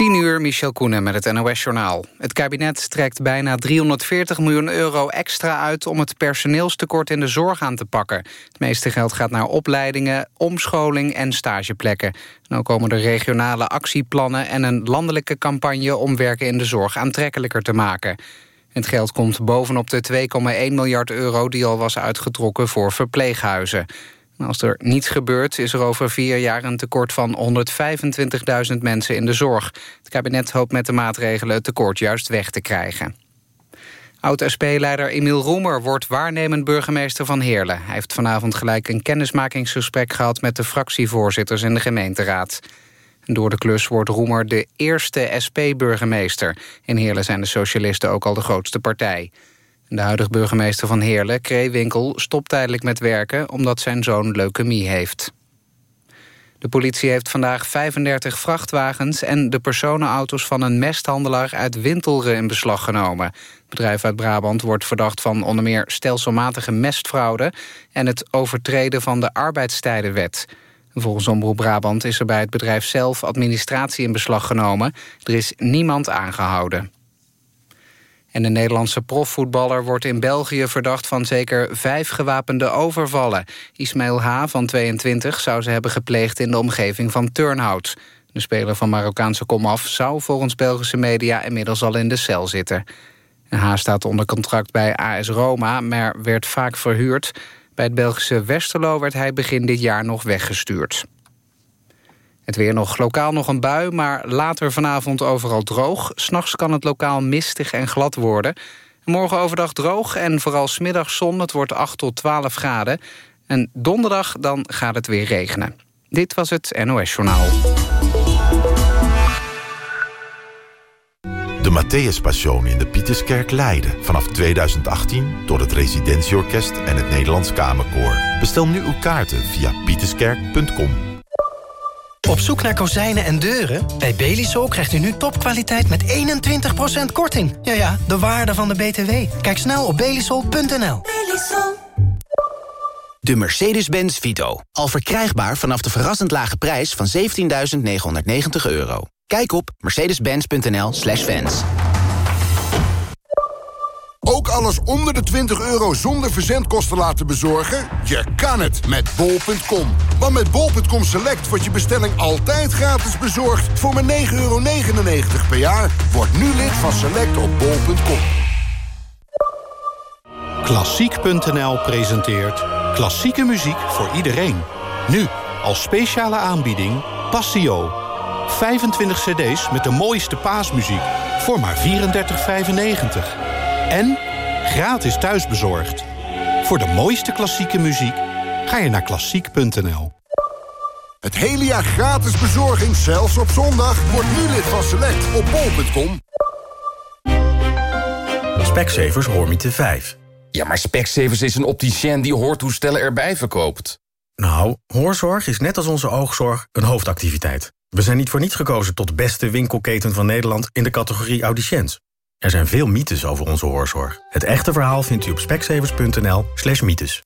10 uur, Michel Koenen met het NOS-journaal. Het kabinet trekt bijna 340 miljoen euro extra uit... om het personeelstekort in de zorg aan te pakken. Het meeste geld gaat naar opleidingen, omscholing en stageplekken. Nou komen er regionale actieplannen en een landelijke campagne... om werken in de zorg aantrekkelijker te maken. Het geld komt bovenop de 2,1 miljard euro... die al was uitgetrokken voor verpleeghuizen. Als er niets gebeurt is er over vier jaar een tekort van 125.000 mensen in de zorg. Het kabinet hoopt met de maatregelen het tekort juist weg te krijgen. Oud-SP-leider Emiel Roemer wordt waarnemend burgemeester van Heerlen. Hij heeft vanavond gelijk een kennismakingsgesprek gehad... met de fractievoorzitters in de gemeenteraad. Door de klus wordt Roemer de eerste SP-burgemeester. In Heerlen zijn de socialisten ook al de grootste partij. De huidige burgemeester van Heerlen, Kreewinkel, stopt tijdelijk met werken... omdat zijn zoon leukemie heeft. De politie heeft vandaag 35 vrachtwagens en de personenauto's van een mesthandelaar uit Wintelre in beslag genomen. Het bedrijf uit Brabant wordt verdacht van onder meer stelselmatige mestfraude en het overtreden van de arbeidstijdenwet. Volgens Omroep Brabant is er bij het bedrijf zelf administratie in beslag genomen. Er is niemand aangehouden. En de Nederlandse profvoetballer wordt in België verdacht van zeker vijf gewapende overvallen. Ismail H. van 22 zou ze hebben gepleegd in de omgeving van Turnhout. De speler van Marokkaanse komaf zou volgens Belgische media inmiddels al in de cel zitten. H. staat onder contract bij AS Roma, maar werd vaak verhuurd. Bij het Belgische Westerlo werd hij begin dit jaar nog weggestuurd. Het weer nog lokaal nog een bui, maar later vanavond overal droog. S'nachts kan het lokaal mistig en glad worden. Morgen overdag droog en vooral smiddag zon. Het wordt 8 tot 12 graden. En donderdag dan gaat het weer regenen. Dit was het NOS Journaal. De Matthäus Passion in de Pieterskerk Leiden. Vanaf 2018 door het Residentieorkest en het Nederlands Kamerkoor. Bestel nu uw kaarten via pieterskerk.com. Op zoek naar kozijnen en deuren? Bij Belisol krijgt u nu topkwaliteit met 21% korting. Ja ja, de waarde van de BTW. Kijk snel op belisol.nl. De Mercedes-Benz Vito. Al verkrijgbaar vanaf de verrassend lage prijs van 17.990 euro. Kijk op mercedes-benz.nl slash fans. Ook alles onder de 20 euro zonder verzendkosten laten bezorgen? Je kan het met bol.com. Want met bol.com Select wordt je bestelling altijd gratis bezorgd... voor maar 9,99 euro per jaar. Word nu lid van Select op bol.com. Klassiek.nl presenteert klassieke muziek voor iedereen. Nu, als speciale aanbieding, Passio. 25 cd's met de mooiste paasmuziek voor maar 34,95. En gratis thuisbezorgd. Voor de mooiste klassieke muziek ga je naar klassiek.nl. Het hele jaar gratis bezorging, zelfs op zondag. Word nu lid van Select op bol.com. Specsavers Hoormiete 5. Ja, maar Specsavers is een opticien die hoortoestellen erbij verkoopt. Nou, hoorzorg is net als onze oogzorg een hoofdactiviteit. We zijn niet voor niets gekozen tot beste winkelketen van Nederland... in de categorie audiciënt. Er zijn veel mythes over onze hoorzorg. Het echte verhaal vindt u op speksevers.nl slash mythes.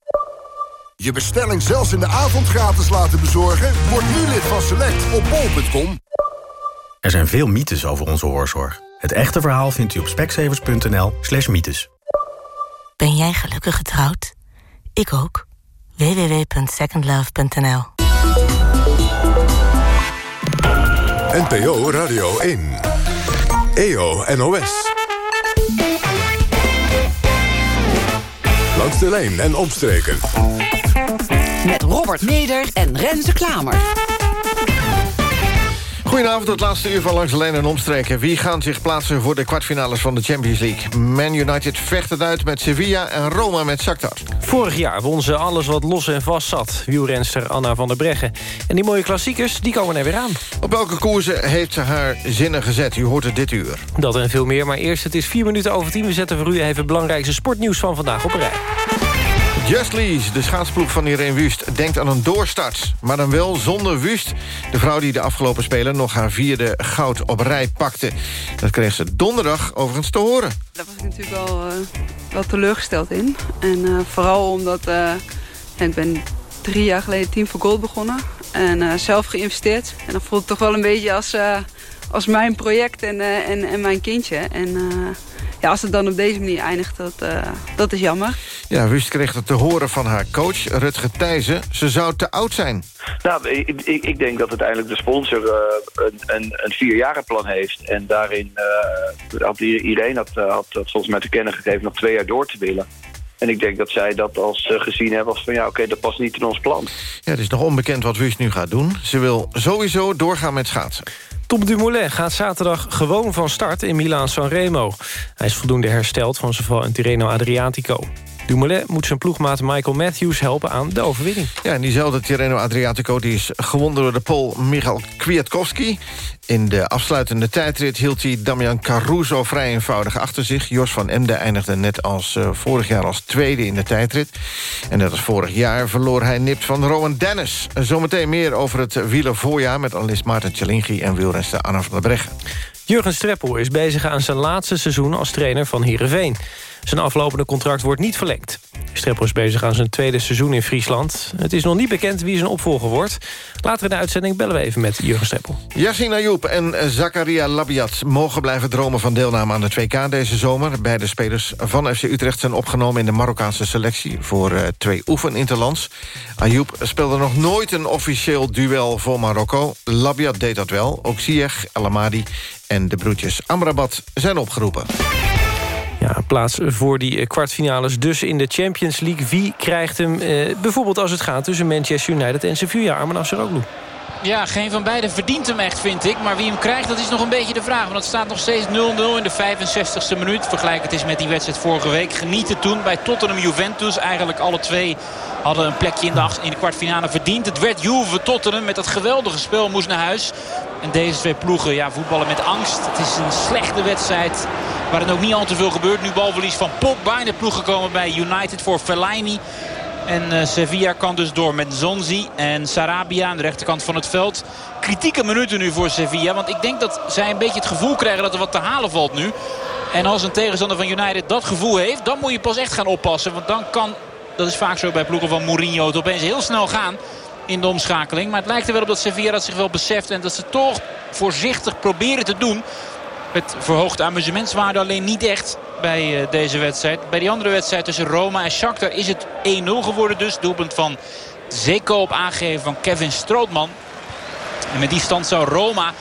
Je bestelling zelfs in de avond gratis laten bezorgen? Word nu lid van Select op bol.com. Er zijn veel mythes over onze hoorzorg. Het echte verhaal vindt u op speksevers.nl slash mythes. Ben jij gelukkig getrouwd? Ik ook. www.secondlove.nl NPO Radio 1. EO NOS. Langs de en omstreken. Met Robert Neder en Renze Klamer. Goedenavond, het laatste uur van Langs de Lijn en Omstreken. Wie gaan zich plaatsen voor de kwartfinales van de Champions League? Man United vecht het uit met Sevilla en Roma met Shakhtar. Vorig jaar won ze alles wat los en vast zat. Wielrenster Anna van der Breggen. En die mooie klassiekers, die komen er weer aan. Op welke koersen heeft ze haar zinnen gezet? U hoort het dit uur. Dat en veel meer, maar eerst het is vier minuten over tien. We zetten voor u even het belangrijkste sportnieuws van vandaag op een rij. Just Lees, de schaatsploeg van Irene Wust, denkt aan een doorstart. Maar dan wel zonder Wust. De vrouw die de afgelopen Spelen nog haar vierde goud op rij pakte. Dat kreeg ze donderdag overigens te horen. Daar was ik natuurlijk wel, uh, wel teleurgesteld in. En uh, vooral omdat uh, ik ben drie jaar geleden Team voor Gold begonnen. En zelf geïnvesteerd. En dan voelt het toch wel een beetje als, als mijn project en, en, en mijn kindje. En ja, als het dan op deze manier eindigt, dat, dat is jammer. Ja, Wust kreeg het te horen van haar coach, Rutger Thijssen. Ze zou te oud zijn. Nou, ik, ik, ik denk dat uiteindelijk de sponsor een, een, een vierjarenplan heeft. En daarin had iedereen had, had, had volgens mij te kennen gegeven nog twee jaar door te willen. En ik denk dat zij dat als uh, gezien hebben als van ja, oké, dat past niet in ons plan. Ja, het is nog onbekend wat Wust nu gaat doen. Ze wil sowieso doorgaan met schaatsen. Tom Dumoulin gaat zaterdag gewoon van start in Milaan-San Remo. Hij is voldoende hersteld van zowel een Tirreno Adriatico. Dumoulin moet zijn ploegmaat Michael Matthews helpen aan de overwinning. Ja, en diezelfde Tirreno Adriatico die is gewonnen door de Pool Michal Kwiatkowski. In de afsluitende tijdrit hield hij Damian Caruso vrij eenvoudig achter zich. Jos van Emden eindigde net als uh, vorig jaar als tweede in de tijdrit. En net als vorig jaar verloor hij nipt van Rowan Dennis. Zometeen meer over het wielervoorjaar... met analist Maarten Tjelingi en wielrenster Anna van der Breggen. Jurgen Streppel is bezig aan zijn laatste seizoen als trainer van Heerenveen. Zijn aflopende contract wordt niet verlengd. Streppel is bezig aan zijn tweede seizoen in Friesland. Het is nog niet bekend wie zijn opvolger wordt. Later in de uitzending bellen we even met Jurgen Streppel. Yassin Ayoub en Zakaria Labiat mogen blijven dromen van deelname aan de 2K deze zomer. Beide spelers van FC Utrecht zijn opgenomen in de Marokkaanse selectie... voor uh, twee oefeninterlands. Ayoub speelde nog nooit een officieel duel voor Marokko. Labiat deed dat wel. Ook Ziyech, El Amadi en de broertjes Amrabat zijn opgeroepen. Ja, plaats voor die eh, kwartfinales dus in de Champions League. Wie krijgt hem eh, bijvoorbeeld als het gaat tussen Manchester United en Sevilla? Arman Afsaroglu. Ja, geen van beiden verdient hem echt, vind ik. Maar wie hem krijgt, dat is nog een beetje de vraag. Want het staat nog steeds 0-0 in de 65ste minuut. Vergelijk het eens met die wedstrijd vorige week. Genieten toen bij Tottenham-Juventus. Eigenlijk alle twee hadden een plekje in de, in de kwartfinale verdiend. Het werd Juve-Tottenham met dat geweldige spel moest naar huis. En deze twee ploegen ja, voetballen met angst. Het is een slechte wedstrijd waar het ook niet al te veel gebeurt. Nu balverlies van Pogba in de ploeg gekomen bij United voor Fellaini. En uh, Sevilla kan dus door met Zonzi en Sarabia aan de rechterkant van het veld. Kritieke minuten nu voor Sevilla. Want ik denk dat zij een beetje het gevoel krijgen dat er wat te halen valt nu. En als een tegenstander van United dat gevoel heeft... dan moet je pas echt gaan oppassen. Want dan kan, dat is vaak zo bij ploegen van Mourinho... het opeens heel snel gaan in de omschakeling. Maar het lijkt er wel op dat Sevilla dat zich wel beseft. En dat ze toch voorzichtig proberen te doen. Het verhoogt amusementswaarde alleen niet echt bij eh, deze wedstrijd. Bij die andere wedstrijd tussen Roma en Shakhtar is het 1-0 geworden dus. Doelpunt van Zeko op aangeven van Kevin Strootman. En met die stand zou Roma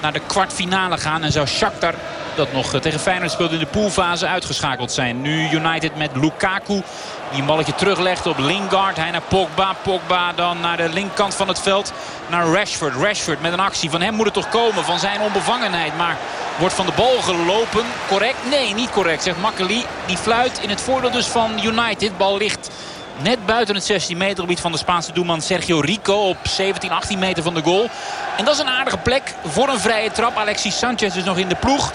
naar de kwartfinale gaan. En zou Shakhtar, dat nog eh, tegen Feyenoord speelde in de poolfase, uitgeschakeld zijn. Nu United met Lukaku. Die een balletje teruglegt op Lingard. Hij naar Pogba. Pogba dan naar de linkerkant van het veld. Naar Rashford. Rashford met een actie. Van hem moet het toch komen. Van zijn onbevangenheid. Maar wordt van de bal gelopen. Correct? Nee, niet correct. Zegt Makkeli. Die fluit in het voordeel dus van United. Bal ligt net buiten het 16 meter gebied van de Spaanse doelman Sergio Rico. Op 17, 18 meter van de goal. En dat is een aardige plek voor een vrije trap. Alexis Sanchez is nog in de ploeg.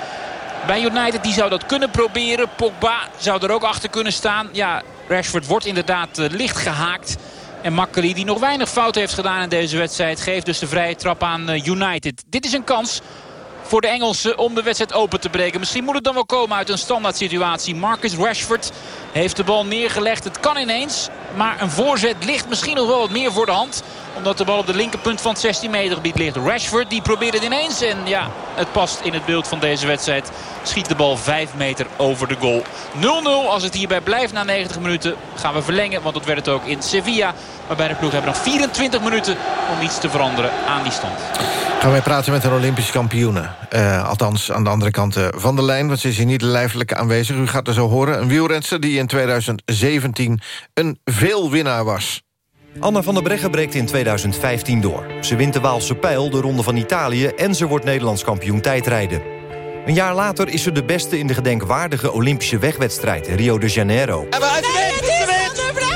Bij United die zou dat kunnen proberen. Pogba zou er ook achter kunnen staan. Ja, Rashford wordt inderdaad uh, licht gehaakt. En Makkeli, die nog weinig fout heeft gedaan in deze wedstrijd... geeft dus de vrije trap aan uh, United. Dit is een kans voor de Engelsen om de wedstrijd open te breken. Misschien moet het dan wel komen uit een standaard situatie. Marcus Rashford heeft de bal neergelegd. Het kan ineens, maar een voorzet ligt misschien nog wel wat meer voor de hand omdat de bal op de linkerpunt van het 16 meter gebied ligt. Rashford die probeert het ineens. En ja, het past in het beeld van deze wedstrijd. Schiet de bal 5 meter over de goal. 0-0 als het hierbij blijft na 90 minuten. Gaan we verlengen, want dat werd het ook in Sevilla. Maar de ploeg hebben nog 24 minuten om iets te veranderen aan die stand. Gaan wij praten met een Olympische kampioene. Uh, althans, aan de andere kant van de lijn, want ze is hier niet lijfelijk aanwezig. U gaat er zo horen. Een wielrenster die in 2017 een veelwinnaar was. Anna van der Breggen breekt in 2015 door. Ze wint de Waalse Pijl, de Ronde van Italië... en ze wordt Nederlands kampioen tijdrijden. Een jaar later is ze de beste in de gedenkwaardige Olympische wegwedstrijd... in Rio de Janeiro. En wint,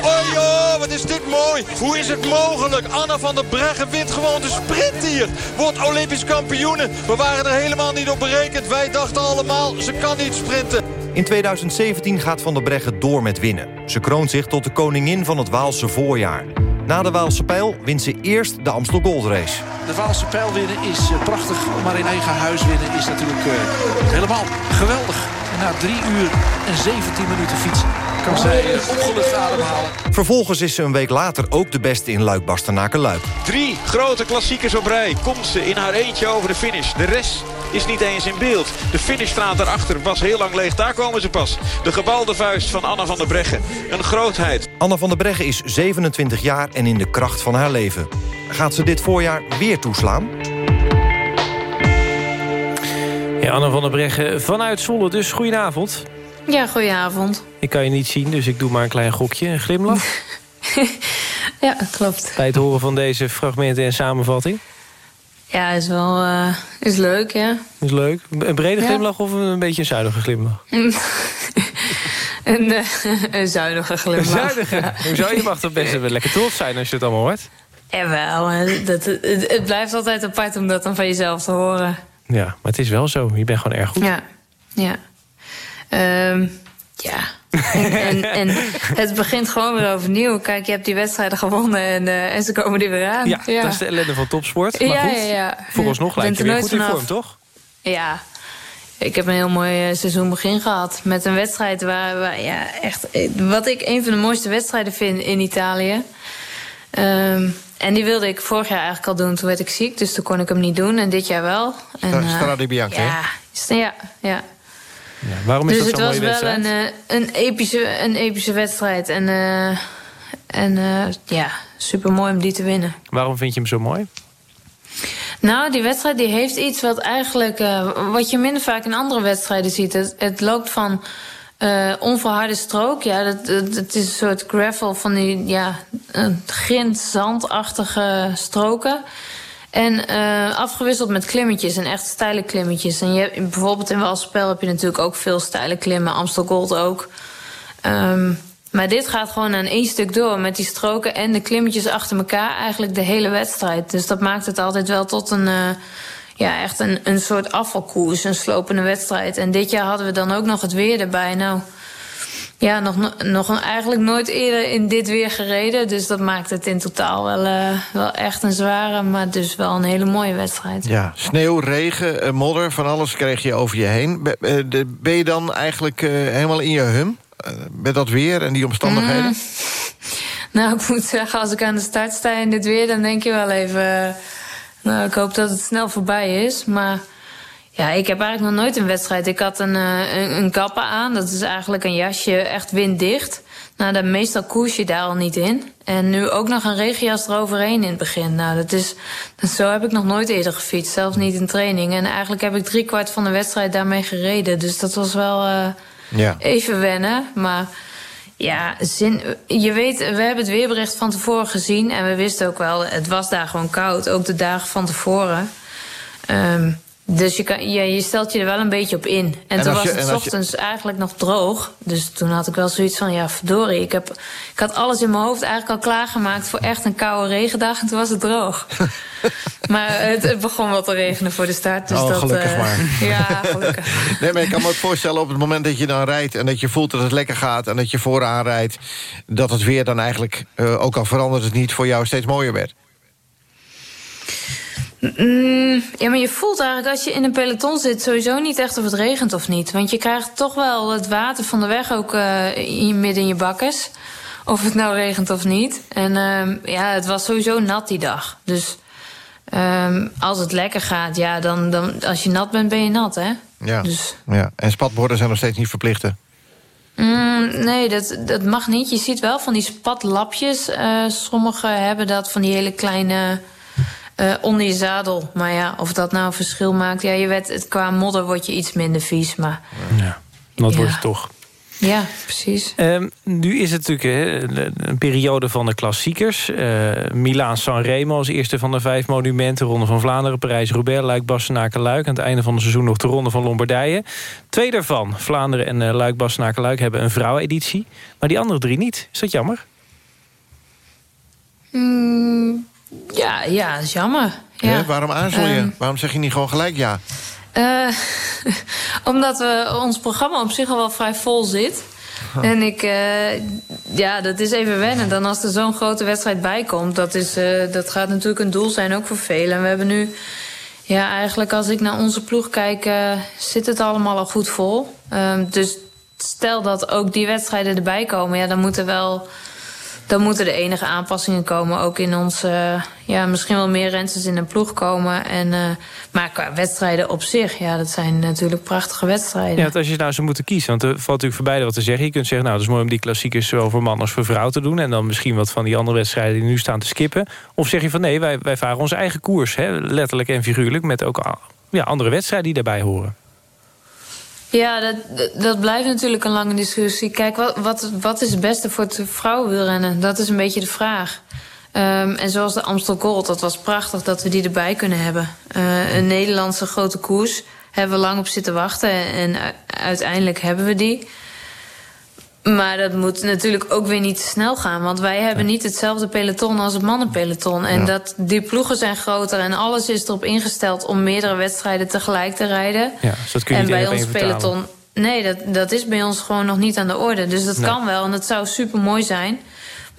Oh joh, wat is dit mooi. Hoe is het mogelijk? Anna van der Breggen wint gewoon de sprint hier. Wordt Olympisch kampioene. We waren er helemaal niet op berekend. Wij dachten allemaal, ze kan niet sprinten. In 2017 gaat Van der Breggen door met winnen. Ze kroont zich tot de koningin van het Waalse voorjaar. Na de Waalse Pijl wint ze eerst de Amstel Gold Race. De Waalse Pijl winnen is uh, prachtig, maar in eigen huis winnen is natuurlijk uh, helemaal geweldig. Na drie uur en 17 minuten fietsen kan zij opgelucht ademhalen. Vervolgens is ze een week later ook de beste in Luik Bastenaken Luik. Drie grote klassiekers op rij. Komt ze in haar eentje over de finish. De rest is niet eens in beeld. De finishstraat daarachter was heel lang leeg. Daar komen ze pas. De gebalde vuist van Anna van der Breggen. Een grootheid. Anna van der Breggen is 27 jaar en in de kracht van haar leven. Gaat ze dit voorjaar weer toeslaan? Ja, Anna van der Breggen vanuit Zwolle, dus goedenavond. Ja, goedenavond. Ik kan je niet zien, dus ik doe maar een klein gokje. Een glimlach? ja, klopt. Bij het horen van deze fragmenten en samenvatting? Ja, is wel uh, is leuk, ja. Is leuk. Een brede glimlach of een beetje een zuinige glimlach? een, uh, een zuinige glimlach. Een zuinige? Ja. Hoezo? Je mag toch best wel lekker trots zijn als je het allemaal hoort? Jawel, dat, het, het blijft altijd apart om dat dan van jezelf te horen. Ja, maar het is wel zo. Je bent gewoon erg goed. Ja, ja. Um, ja. En, en, en, het begint gewoon weer overnieuw. Kijk, je hebt die wedstrijden gewonnen en, uh, en ze komen er weer aan. Ja, ja, dat is de ellende van topsport. Maar ja, goed, ja, vooralsnog lijkt je weer goed in vorm, toch? Ja. Ik heb een heel mooi seizoen begin gehad. Met een wedstrijd waar, waar ja, echt... Wat ik een van de mooiste wedstrijden vind in Italië. Um, en die wilde ik vorig jaar eigenlijk al doen. Toen werd ik ziek, dus toen kon ik hem niet doen. En dit jaar wel. En, Strada di Bianca, ja, ja, ja. Ja, waarom is dus dat zo'n mooie wedstrijd? Het was wel een, een, epische, een epische wedstrijd. En, uh, en uh, ja, super mooi om die te winnen. Waarom vind je hem zo mooi? Nou, die wedstrijd die heeft iets wat eigenlijk... Uh, wat je minder vaak in andere wedstrijden ziet. Het, het loopt van onverharde strook. Ja, dat, dat, dat, is een soort gravel van die ja, grind, zandachtige stroken. En uh, afgewisseld met klimmetjes en echt steile klimmetjes. En je bijvoorbeeld in Walspel heb je natuurlijk ook veel steile klimmen. Amstel Gold ook. Um, maar dit gaat gewoon aan één stuk door met die stroken en de klimmetjes achter elkaar. Eigenlijk de hele wedstrijd. Dus dat maakt het altijd wel tot een... Uh, ja, echt een, een soort afvalkoers, een slopende wedstrijd. En dit jaar hadden we dan ook nog het weer erbij. Nou, ja, nog, nog eigenlijk nooit eerder in dit weer gereden. Dus dat maakt het in totaal wel, uh, wel echt een zware, maar dus wel een hele mooie wedstrijd. Ja, sneeuw, regen, modder, van alles kreeg je over je heen. Ben je dan eigenlijk uh, helemaal in je hum? Uh, met dat weer en die omstandigheden? Mm. Nou, ik moet zeggen, als ik aan de start sta in dit weer... dan denk je wel even... Nou, ik hoop dat het snel voorbij is, maar... Ja, ik heb eigenlijk nog nooit een wedstrijd. Ik had een, een, een kappen aan. Dat is eigenlijk een jasje echt winddicht. Nou, dan meestal koers je daar al niet in. En nu ook nog een regenjas eroverheen in het begin. Nou, dat is, dat, zo heb ik nog nooit eerder gefietst. Zelfs niet in training. En eigenlijk heb ik drie kwart van de wedstrijd daarmee gereden. Dus dat was wel uh, ja. even wennen. Maar ja, zin, je weet, we hebben het weerbericht van tevoren gezien. En we wisten ook wel, het was daar gewoon koud. Ook de dagen van tevoren. Um, dus je, kan, ja, je stelt je er wel een beetje op in. En, en toen was je, het ochtends je... eigenlijk nog droog. Dus toen had ik wel zoiets van, ja, verdorie. Ik, heb, ik had alles in mijn hoofd eigenlijk al klaargemaakt... voor echt een koude regendag en toen was het droog. maar het, het, begon wel te regenen voor de start. Dus oh, dat, gelukkig uh, maar. Ja, gelukkig. nee, maar ik kan me ook voorstellen op het moment dat je dan rijdt... en dat je voelt dat het lekker gaat en dat je vooraan rijdt... dat het weer dan eigenlijk, uh, ook al verandert het niet... voor jou steeds mooier werd. Mm, ja, maar je voelt eigenlijk als je in een peloton zit... sowieso niet echt of het regent of niet. Want je krijgt toch wel het water van de weg ook uh, in, midden in je bakkes. Of het nou regent of niet. En uh, ja, het was sowieso nat die dag. Dus um, als het lekker gaat, ja, dan, dan als je nat bent, ben je nat, hè? Ja, dus. ja. en spatborden zijn nog steeds niet verplicht, Mm, nee, dat, dat mag niet. Je ziet wel van die spatlapjes. Uh, sommigen hebben dat van die hele kleine... Uh, onder je zadel. Maar ja, of dat nou een verschil maakt. Ja, je weet, het, qua modder word je iets minder vies. Maar ja, dat ja. wordt het toch. Ja, precies. Um, nu is het natuurlijk hè, een periode van de klassiekers. Uh, Milaan-San Remo als eerste van de vijf monumenten. Ronde van Vlaanderen, Parijs-Roubaix, Luik, Bastenaken-Luik. Aan het einde van het seizoen nog de Ronde van Lombardije. Twee daarvan, Vlaanderen en uh, Luik, Bastenaken-Luik... hebben een vrouweneditie. Maar die andere drie niet. Is dat jammer? Mm. Ja, ja, dat is jammer. Ja. Waarom aarzel je? Um, waarom zeg je niet gewoon gelijk ja? Uh, omdat we, ons programma op zich al wel vrij vol zit. Huh. En ik, uh, ja, dat is even wennen. Dan als er zo'n grote wedstrijd bij komt, dat, is, uh, dat gaat natuurlijk een doel zijn, ook voor velen. En we hebben nu, ja, eigenlijk als ik naar onze ploeg kijk, zit het allemaal al goed vol. Um, dus stel dat ook die wedstrijden erbij komen... ja, dan moeten wel dan moeten er enige aanpassingen komen. Ook in ons, uh, ja, misschien wel meer rensters in een ploeg komen. En, uh, maar qua wedstrijden op zich, ja, dat zijn natuurlijk prachtige wedstrijden. Ja, want als je nou zou moeten kiezen, want er valt natuurlijk voor beide wat te zeggen. Je kunt zeggen, nou, het is mooi om die klassiekers zowel voor man als voor vrouw te doen. En dan misschien wat van die andere wedstrijden die nu staan te skippen. Of zeg je van nee, wij, wij varen onze eigen koers, hè, letterlijk en figuurlijk, met ook ja, andere wedstrijden die daarbij horen. Ja, dat, dat blijft natuurlijk een lange discussie. Kijk, wat, wat, wat is het beste voor het vrouwenwielrennen? Dat is een beetje de vraag. Um, en zoals de Amstel Gold, dat was prachtig dat we die erbij kunnen hebben. Uh, een Nederlandse grote koers. Hebben we lang op zitten wachten en uiteindelijk hebben we die. Maar dat moet natuurlijk ook weer niet te snel gaan. Want wij hebben niet hetzelfde peloton als het mannenpeloton. En dat, die ploegen zijn groter en alles is erop ingesteld... om meerdere wedstrijden tegelijk te rijden. Ja, dus dat kun je en bij ons peloton... Nee, dat, dat is bij ons gewoon nog niet aan de orde. Dus dat kan wel en dat zou super mooi zijn.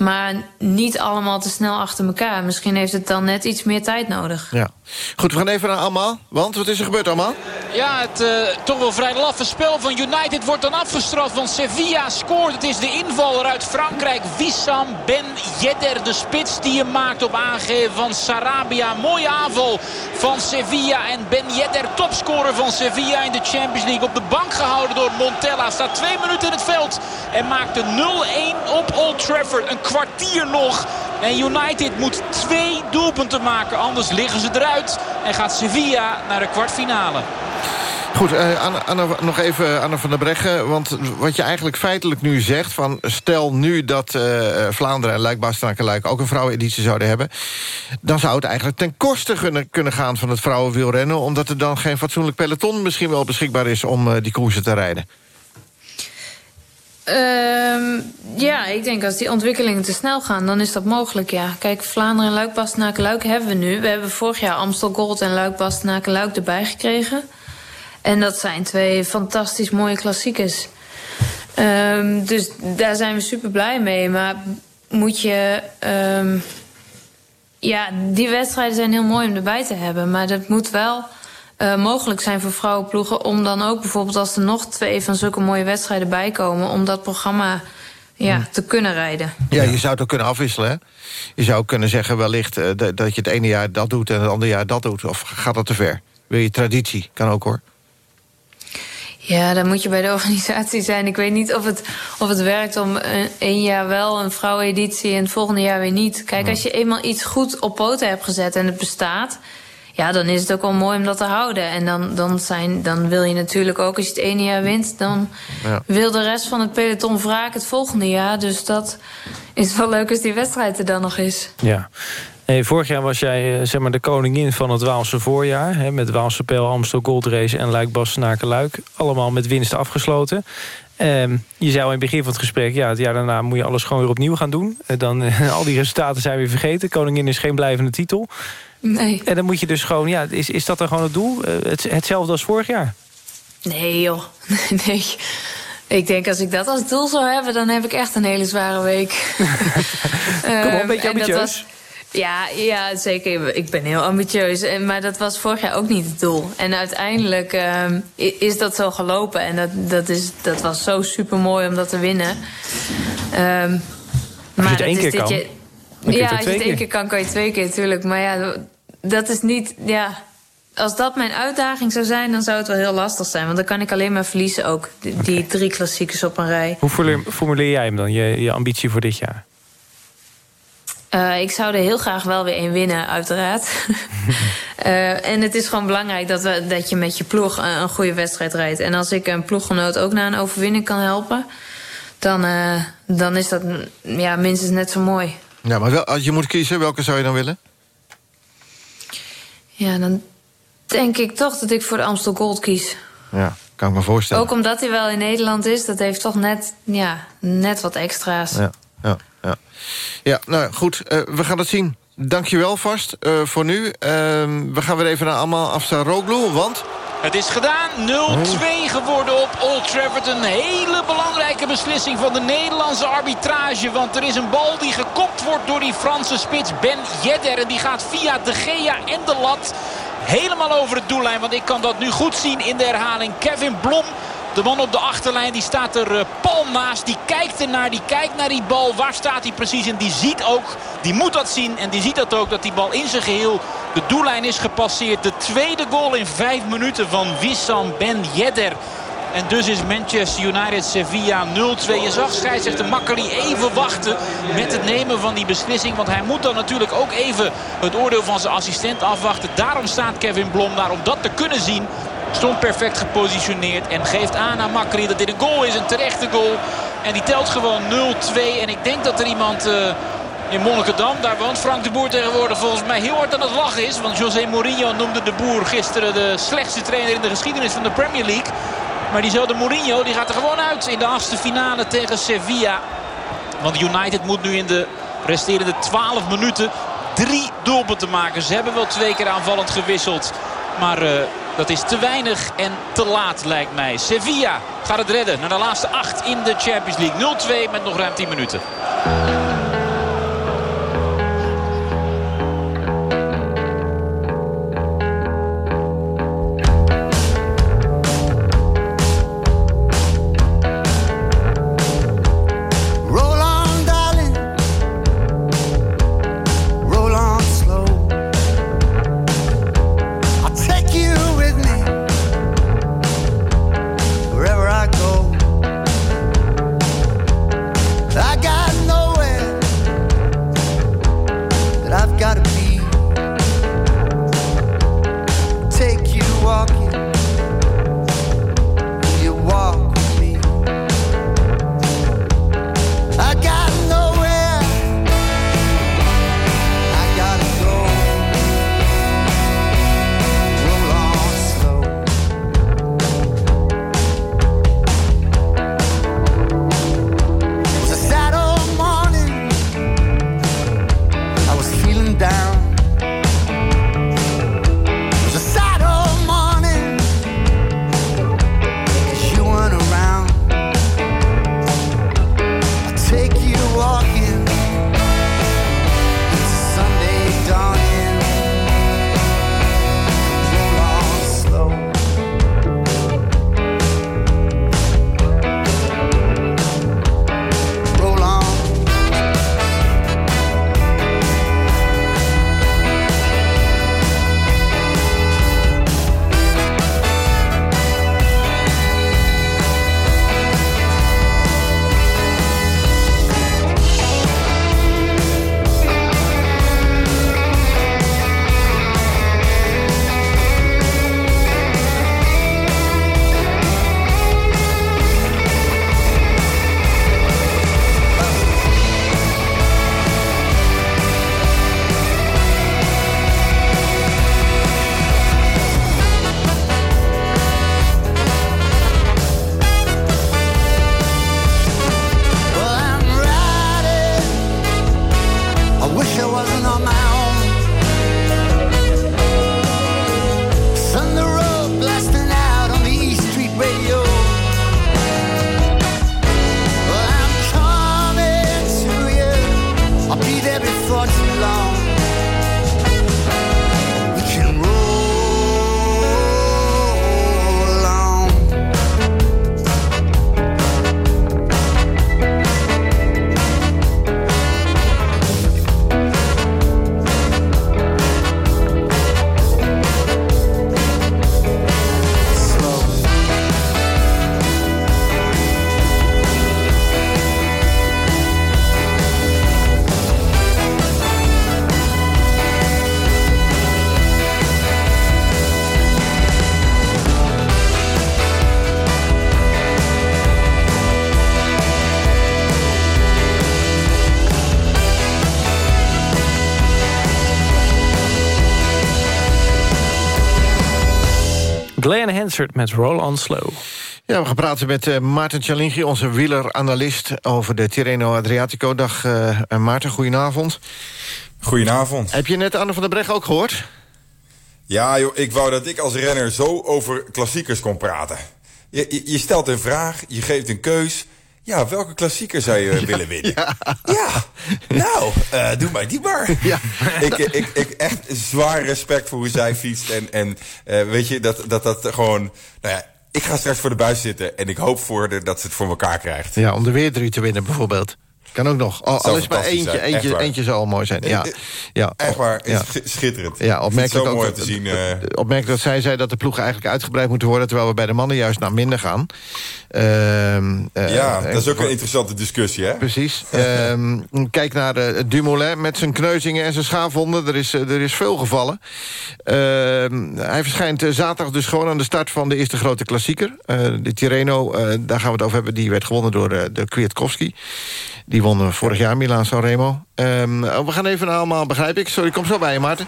Maar niet allemaal te snel achter elkaar. Misschien heeft het dan net iets meer tijd nodig. Ja. Goed, we gaan even naar allemaal. Want wat is er gebeurd allemaal? Ja, het uh, toch wel vrij laffe spel van United wordt dan afgestraft. Want Sevilla scoort. Het is de invaller uit Frankrijk. Wissam Ben Yedder, de spits die hem maakt op aangeven van Sarabia. Mooie aanval van Sevilla. En Ben Yedder, topscorer van Sevilla in de Champions League. Op de bank gehouden door Montella. Staat twee minuten in het veld. En maakt de 0-1 op Old Trafford. Een kwartier nog. En United moet twee doelpunten maken. Anders liggen ze eruit. En gaat Sevilla naar de kwartfinale. Goed, Anne, nog even Anne van der Breggen. Want wat je eigenlijk feitelijk nu zegt... van stel nu dat uh, Vlaanderen en Luik, Luik... ook een vrouweneditie zouden hebben... dan zou het eigenlijk ten koste kunnen, kunnen gaan van het vrouwenwielrennen... omdat er dan geen fatsoenlijk peloton misschien wel beschikbaar is... om die koersen te rijden. Um, ja, ik denk als die ontwikkelingen te snel gaan, dan is dat mogelijk, ja. Kijk, Vlaanderen en Luik, Bastenaken, Luik hebben we nu. We hebben vorig jaar Amstel Gold en Luik, Bastenaken, Luik erbij gekregen. En dat zijn twee fantastisch mooie klassiekers. Um, dus daar zijn we super blij mee. Maar moet je... Um, ja, die wedstrijden zijn heel mooi om erbij te hebben. Maar dat moet wel uh, mogelijk zijn voor vrouwenploegen... om dan ook bijvoorbeeld als er nog twee van zulke mooie wedstrijden bijkomen... om dat programma ja, hmm. te kunnen rijden. Ja, je zou het ook kunnen afwisselen. Hè? Je zou kunnen zeggen wellicht uh, dat je het ene jaar dat doet... en het andere jaar dat doet. Of gaat dat te ver? Wil je traditie? Kan ook hoor. Ja, dan moet je bij de organisatie zijn. Ik weet niet of het, of het werkt om een, een jaar wel een vrouweneditie... en het volgende jaar weer niet. Kijk, als je eenmaal iets goed op poten hebt gezet en het bestaat ja, dan is het ook wel mooi om dat te houden. En dan, dan, zijn, dan wil je natuurlijk ook, als je het ene jaar wint... dan ja. wil de rest van het peloton wraak het volgende jaar. Dus dat is wel leuk als die wedstrijd er dan nog is. Ja. Hey, vorig jaar was jij eh, zeg maar, de koningin van het Waalse voorjaar. Hè, met Waalse Pijl, Amstel Gold Race en Luik Bastenaken Luik. Allemaal met winst afgesloten. Um, je zei al in het begin van het gesprek... ja, het jaar daarna moet je alles gewoon weer opnieuw gaan doen. Uh, dan, uh, al die resultaten zijn weer vergeten. Koningin is geen blijvende titel. Nee. En dan moet je dus gewoon, ja, is, is dat dan gewoon het doel? Uh, het, hetzelfde als vorig jaar? Nee joh, nee. Ik denk als ik dat als doel zou hebben, dan heb ik echt een hele zware week. Kom op, een beetje ehm, ambitieus. Ja, ja, zeker. Ik ben heel ambitieus. Maar dat was vorig jaar ook niet het doel. En uiteindelijk um, is dat zo gelopen. En dat, dat, is, dat was zo super mooi om dat te winnen. Um, maar je het één keer kan. Je, ja, als je het één keer kan, kan je twee keer natuurlijk. Maar ja, dat is niet... Ja, als dat mijn uitdaging zou zijn, dan zou het wel heel lastig zijn. Want dan kan ik alleen maar verliezen ook. Die, drie klassiekers op een rij. Hoe formuleer jij hem dan, je, je ambitie voor dit jaar? Uh, ik zou er heel graag wel weer een winnen, uiteraard. uh, en het is gewoon belangrijk dat, we, dat je met je ploeg een, een goede wedstrijd rijdt. En als ik een ploeggenoot ook naar een overwinning kan helpen... dan, uh, dan is dat ja, minstens net zo mooi. Ja, maar wel, als je moet kiezen, welke zou je dan willen? Ja, dan denk ik toch dat ik voor de Amstel Gold kies. Ja, kan ik me voorstellen. Ook omdat hij wel in Nederland is. Dat heeft toch net, ja, net wat extra's. Ja, ja, ja. ja nou goed, uh, we gaan het zien. Dankjewel vast uh, voor nu. Uh, we gaan weer even naar allemaal Afsar Roglu, want... Het is gedaan. 0-2 geworden op Old Trafford. Een hele belangrijke beslissing van de Nederlandse arbitrage. Want er is een bal die gekopt wordt door die Franse spits Ben Yedder. En die gaat via De Gea en de lat helemaal over het doellijn. Want ik kan dat nu goed zien in de herhaling. Kevin Blom De man op de achterlijn die staat er uh, pal naast. Die kijkt ernaar, die kijkt naar die bal. Waar staat hij precies? En die ziet ook, die moet dat zien. En die ziet dat ook, dat die bal in zijn geheel de doellijn is gepasseerd. De tweede goal in vijf minuten van Wissam Ben Yedder. En dus is Manchester United Sevilla 0-2. Je zag scheidsrechter Makkeli even wachten met het nemen van die beslissing. Want hij moet dan natuurlijk ook even het oordeel van zijn assistent afwachten. Daarom staat Kevin Blom daar om dat te kunnen zien. Stond perfect gepositioneerd en geeft aan aan Makkeli dat dit een goal is. Een terechte goal. En die telt gewoon 0-2. En ik denk dat er iemand... Uh, in Monnikendam. Daar woont Frank de Boer tegenwoordig volgens mij heel hard aan het lachen is. Want José Mourinho noemde de Boer gisteren de slechtste trainer in de geschiedenis van de Premier League. Maar diezelfde Mourinho die gaat er gewoon uit in de achtste finale tegen Sevilla. Want United moet nu in de resterende 12 minuten drie doelpunten maken. Ze hebben wel twee keer aanvallend gewisseld. Maar uh, dat is te weinig en te laat lijkt mij. Sevilla gaat het redden naar de laatste acht in de Champions League. 0-2 met nog ruim 10 minuten. Hansard met Roll on Slow. Ja, we gaan praten met uh, Maarten Cialinghi, onze wieleranalist... over de Tirreno Adriatico. Dag uh, Maarten, goedenavond. Goedenavond. Heb je net Anne van der Breggen ook gehoord? Ja, joh, ik wou dat ik als renner zo over klassiekers kon praten. Je, je, je stelt een vraag, je geeft een keus... Ja, welke klassieker zou je willen winnen? Ja, ja. nou, uh, doe mij die maar. Ja. ik, ik, ik echt zwaar respect voor hoe zij fietst. En, en uh, weet je, dat, dat dat gewoon... Nou ja, ik ga straks voor de buis zitten... en ik hoop voor de, dat ze het voor elkaar krijgt. Ja, om de weer drie te winnen bijvoorbeeld. Kan ook nog. Al, Zou al is maar eentje, zijn, eentje, eentje zou al mooi zijn. Ja, ja. Echt waar, Ja. is schitterend. Ja, opmerkelijk ook mooi te zien. eh, Opmerkelijk dat zij zei dat de ploegen eigenlijk uitgebreid moeten worden... terwijl we bij de mannen juist naar minder gaan. Ehm, eh, ja, dat is ook eh, een interessante discussie, hè? Precies. Ehm, kijk naar eh, Dumoulin met zijn kneuzingen en zijn schaafwonden. Er is, eh, er is veel gevallen. Ehm, hij verschijnt eh, zaterdag dus gewoon aan de start van de eerste grote klassieker. Eh, de Tirreno, eh, daar gaan we het over hebben. Die werd gewonnen door eh, de Kwiatkowski. Die won eh, vorig jaar Milaan Sanremo. Oh, we gaan even allemaal, begrijp ik. Sorry, kom zo bij je, Maarten.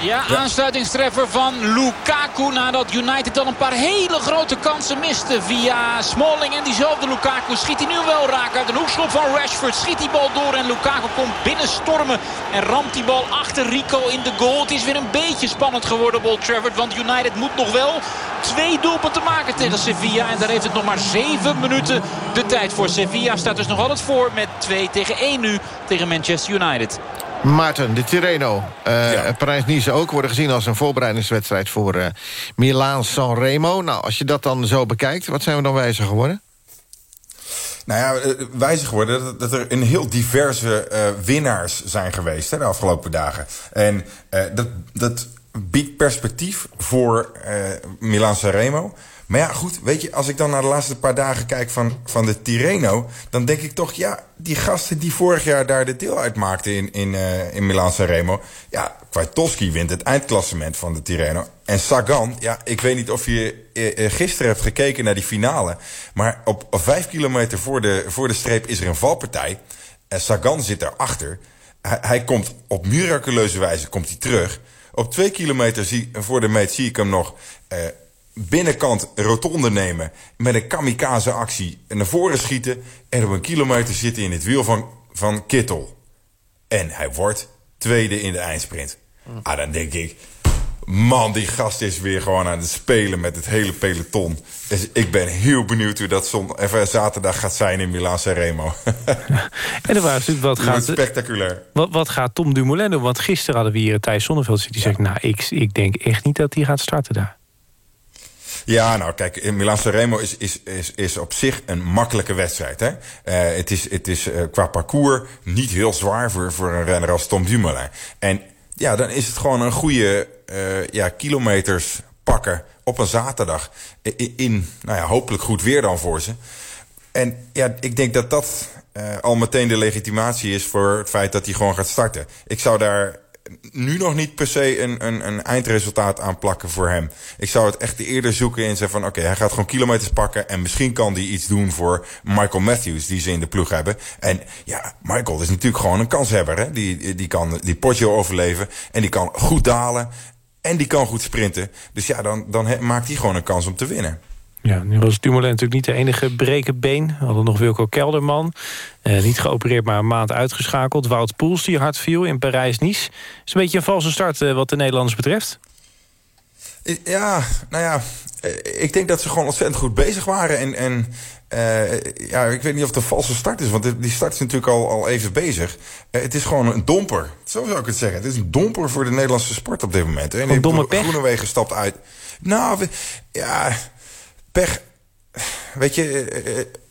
Ja, aansluitingstreffer van Lukaku nadat United al een paar hele grote kansen miste via Smalling. En diezelfde Lukaku schiet hij nu wel raak uit een hoekschop van Rashford. Schiet die bal door en Lukaku komt binnenstormen en ramt die bal achter Rico in de goal. Het is weer een beetje spannend geworden op Old Trafford, want United moet nog wel twee doelpunten maken tegen Sevilla. En daar heeft het nog maar zeven minuten de tijd voor. Sevilla staat dus nog altijd voor met 2 tegen 1 nu tegen Manchester United. Maarten, de Tirreno. eh Parijs-Nice ook worden gezien als een voorbereidingswedstrijd... voor eh Milaan-San Remo. Nou, als je dat dan zo bekijkt, wat zijn we dan wijzer geworden? Nou ja, eh, wijzig geworden dat, er een heel diverse winnaars zijn geweest hè, de afgelopen dagen. En dat, dat biedt perspectief voor eh Milan Sanremo. Maar ja, goed, weet je, als ik dan naar de laatste paar dagen kijk van, van de Tirreno... dan denk ik toch, ja, die gasten die vorig jaar daar de deel uitmaakten in, in, eh in Milan Sanremo... ja, Kwiatkowski wint het eindklassement van de Tirreno. En Sagan, ja, ik weet niet of je eh, gisteren hebt gekeken naar die finale... maar op, op vijf kilometer voor de, voor de streep is er een valpartij. En Sagan zit daarachter. Hij, hij komt op miraculeuze wijze komt hij terug. Op twee kilometer zie, voor de meet zie ik hem nog... eh, binnenkant rotonde nemen... met een kamikaze actie naar voren schieten... en op een kilometer zitten in het wiel van, van Kittel. En hij wordt tweede in de eindsprint. Ah, dan denk ik... Man, die gast is weer gewoon aan het spelen met het hele peloton. Dus ik ben heel benieuwd hoe dat zon, even zaterdag gaat zijn in Milan Sanremo. En er was natuurlijk wat gaat, spectaculair. wat, wat gaat Tom Dumoulin doen? Want gisteren hadden we hier eh, Thijs Zonneveld. Die zegt, nou, ik, ik denk echt niet dat hij gaat starten daar. Ja, nou kijk, in Milan Sanremo is, is, is, is op zich een makkelijke wedstrijd. Hè? Eh, het is, het is eh, qua parcours niet heel zwaar voor, voor een renner als Tom Dumoulin. En ja, dan is het gewoon een goede eh, ja, kilometers pakken op een zaterdag. In, in nou ja, hopelijk goed weer dan voor ze. En ja, ik denk dat dat eh, al meteen de legitimatie is voor het feit dat hij gewoon gaat starten. Ik zou daar nu nog niet per se een, een, een eindresultaat aan plakken voor hem. Ik zou het echt eerder zoeken in zijn van... oké, hij gaat gewoon kilometers pakken... en misschien kan hij iets doen voor Michael Matthews... die ze in de ploeg hebben. En ja, Michael is natuurlijk gewoon een kanshebber. Hè? Die, die kan die potje overleven... en die kan goed dalen... en die kan goed sprinten. Dus ja, dan, dan maakt hij gewoon een kans om te winnen. Ja, nu was Dumoulin natuurlijk niet de enige breken been. We hadden nog Wilco Kelderman. Eh, niet geopereerd, maar een maand uitgeschakeld. Wout Poels, die hard viel in Parijs-Nice. is een beetje een valse start eh, wat de Nederlanders betreft. Ja, nou ja, eh, ik denk dat ze gewoon ontzettend goed bezig waren. En, en eh, ja, ik weet niet of het een valse start is, want die- start is natuurlijk al, al even bezig. Eh, het is gewoon een domper, zo zou ik het zeggen. Het is een domper voor de Nederlandse sport op dit moment. hè. En Een domme pech? Groenewegen stapt uit. Nou, we- ja, pech. Weet je,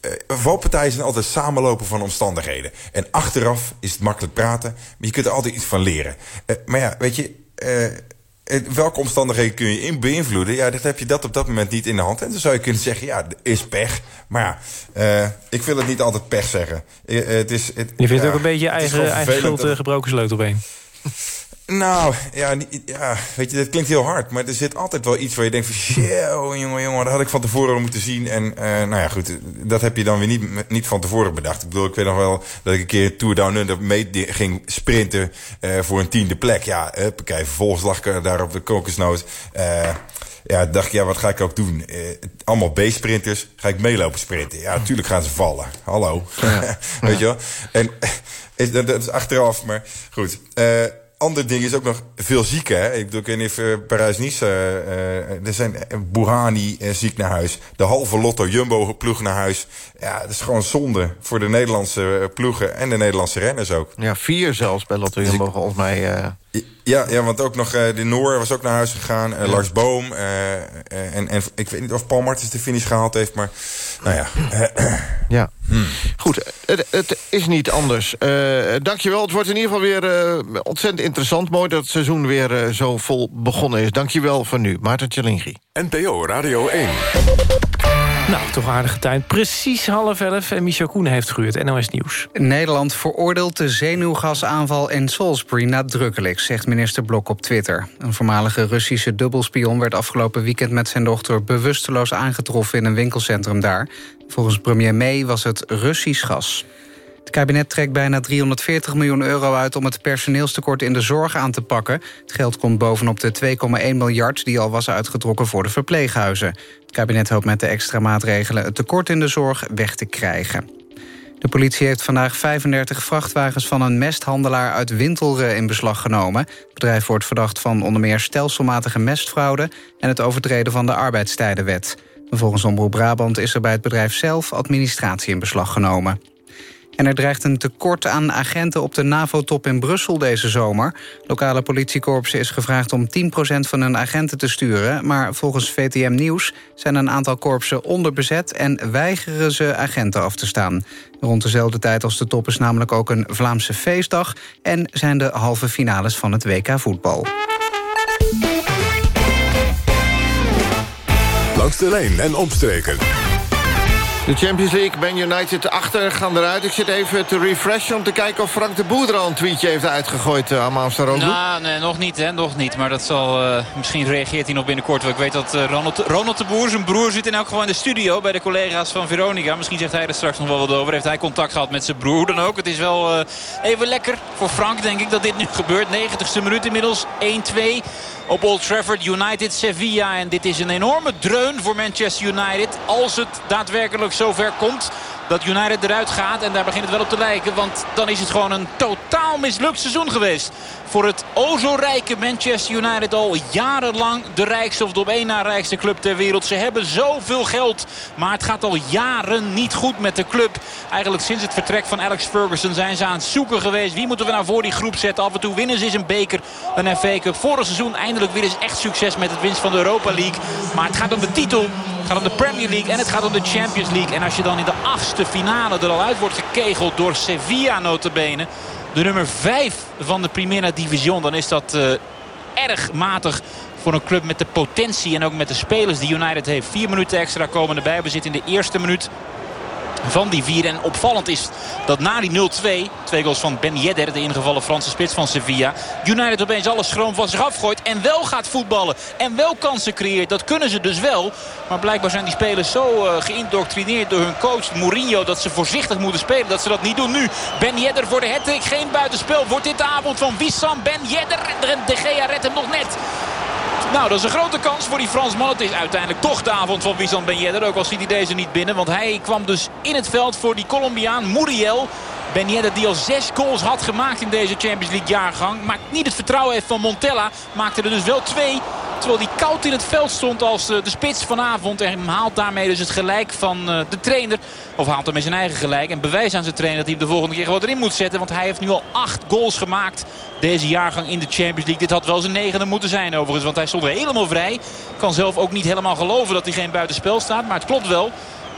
eh, valpartijen zijn altijd samenlopen van omstandigheden. En achteraf is het makkelijk praten, maar je kunt er altijd iets van leren. Maar ja, weet je, welke omstandigheden kun je in beïnvloeden? Ja, dat heb je dat op dat moment niet in de hand. En dan zou je kunnen zeggen, ja, is pech. Maar ja, eh, ik wil het niet altijd pech zeggen. Eh, eh, het is, het, Je vindt ja, ook een beetje eigen, eigen schuld, dat- eh, gebroken sleutelbeen. nou, ja, ja, weet je, dat klinkt heel hard. Maar er zit altijd wel iets waar je denkt van... Shit, jongen, jongen, dat had ik van tevoren moeten zien. En eh, nou ja, goed, dat heb je dan weer niet, niet van tevoren bedacht. Ik bedoel, ik weet nog wel dat ik een keer een Tour Down Under mee ging sprinten... eh, voor een tiende plek. Ja, huppakee, vervolgens lag ik daar op de kokosnoot. Eh, ja, dacht ik, ja, wat ga ik ook doen? Eh, allemaal B-sprinters, ga ik meelopen sprinten? Ja, natuurlijk gaan ze vallen. Hallo. Weet je wel? En dat, dat is achteraf, maar goed. Eh ander ding is ook nog veel zieken. Hè? Ik bedoel, ik weet niet of eh, Parijs-Nice... eh, eh, er zijn Bourhani eh, ziek naar huis. De halve Lotto Jumbo-ploeg naar huis. Ja, dat is gewoon zonde voor de Nederlandse ploegen... en de Nederlandse renners ook. Ja, vier zelfs bij Lotto Jumbo volgens mij. Eh. Ja, ja, want ook nog uh, de Noor was ook naar huis gegaan. Uh, Lars Boom. Uh, en, en ik weet niet of Paul Martens de finish gehaald heeft, maar nou ja. ja. Hmm. Goed, het, het, is niet anders. dankjewel. Het wordt in ieder geval weer ontzettend interessant. Mooi dat het seizoen weer zo vol begonnen is. Dankjewel voor nu. Maarten Tjelingi. NPO Radio 1. Nou, toch aardige tuin. Precies half elf en Michel Koen heeft gehuurd. NOS Nieuws. Nederland veroordeelt de zenuwgasaanval in Salisbury nadrukkelijk... zegt minister Blok op Twitter. Een voormalige Russische dubbelspion werd afgelopen weekend... met zijn dochter bewusteloos aangetroffen in een winkelcentrum daar. Volgens premier May was het Russisch gas. Het kabinet trekt bijna 340 miljoen euro uit... om het personeelstekort in de zorg aan te pakken. Het geld komt bovenop de 2,1 miljard... die al was uitgetrokken voor de verpleeghuizen. Het kabinet hoopt met de extra maatregelen... het tekort in de zorg weg te krijgen. De politie heeft vandaag 35 vrachtwagens van een mesthandelaar uit Wintelre in beslag genomen. Het bedrijf wordt verdacht van onder meer stelselmatige mestfraude... en het overtreden van de arbeidstijdenwet. Volgens Omroep Brabant is er bij het bedrijf zelf administratie in beslag genomen. En er dreigt een tekort aan agenten op de NAVO-top in Brussel deze zomer. Lokale politiekorpsen is gevraagd om 10% van hun agenten te sturen... maar volgens VTM Nieuws zijn een aantal korpsen onderbezet... en weigeren ze agenten af te staan. Rond dezelfde tijd als de top is namelijk ook een Vlaamse feestdag... en zijn de halve finales van het WK voetbal. Langs de lijn en omstreken de Champions League, Ben United achter, gaan eruit. Ik zit even te refreshen om te kijken of Frank de Boer er al een tweetje heeft uitgegooid uh, aan Amsterdam. Nou, nee, nog niet, hè, nog niet. Maar dat zal, uh, misschien reageert hij nog binnenkort. Ik weet dat uh, Ronald, Ronald de Boer, zijn broer, zit in elk geval in de studio... bij de collega's van Veronica. Misschien zegt hij er straks nog wel wat over. Heeft hij contact gehad met zijn broer dan ook. Het is wel even lekker voor Frank, denk ik, dat dit nu gebeurt. 90ste minuut inmiddels, 1-2 op Old Trafford. United Sevilla. En dit is een enorme dreun voor Manchester United. Als het daadwerkelijk zover komt dat United eruit gaat. En daar begint het wel op te lijken. Want dan is het gewoon een totaal mislukt seizoen geweest. Voor het o zo rijke Manchester United al jarenlang de rijkste of de op één na rijkste club ter wereld. Ze hebben zoveel geld. Maar het gaat al jaren niet goed met de club. Eigenlijk sinds het vertrek van Alex Ferguson zijn ze aan het zoeken geweest. Wie moeten we nou voor die groep zetten? Af en toe winnen ze eens een beker, een FA Cup. Vorig seizoen eindelijk weer eens echt succes met het winst van de Europa League. Maar het gaat om de titel. Het gaat om de Premier League en het gaat om de Champions League. En als je dan in de achtste finale er al uit wordt gekegeld door Sevilla notabene de nummer 5 van de Primera Division. Dan is dat uh, erg matig voor een club met de potentie en ook met de spelers die United heeft. Vier minuten extra komen erbij. We zitten in de eerste minuut van die vier. En opvallend is dat na die 0-2, twee goals van Ben Yedder, de ingevallen Franse spits van Sevilla, United opeens alles schroom van zich afgooit en wel gaat voetballen. En wel kansen creëert. Dat kunnen ze dus wel. Maar blijkbaar zijn die spelers zo uh, geïndoctrineerd door hun coach Mourinho dat ze voorzichtig moeten spelen. Dat ze dat niet doen nu. Ben Yedder voor de hattrick. Geen buitenspel. Wordt dit de avond van Wissam Ben Yedder. De Gea redt hem nog net. Nou, dat is een grote kans voor die Fransman. Het is uiteindelijk toch de avond van Wissam Ben Yedder. Ook al ziet hij deze niet binnen. Want hij kwam dus in het veld voor die Colombiaan Muriel. Ben Yedder die al zes goals had gemaakt in deze Champions League jaargang. Maar niet het vertrouwen heeft van Montella. Maakte er dus wel twee. Terwijl hij koud in het veld stond als eh, de spits vanavond. En haalt daarmee dus het gelijk van eh, de trainer. Of haalt met zijn eigen gelijk. En bewijst aan zijn trainer dat hij hem de volgende keer gewoon erin moet zetten. Want hij heeft nu al acht goals gemaakt. Deze jaargang in de Champions League. Dit had wel zijn negende moeten zijn overigens. Want hij stond helemaal vrij. Kan zelf ook niet helemaal geloven dat hij geen buitenspel staat. Maar het klopt wel.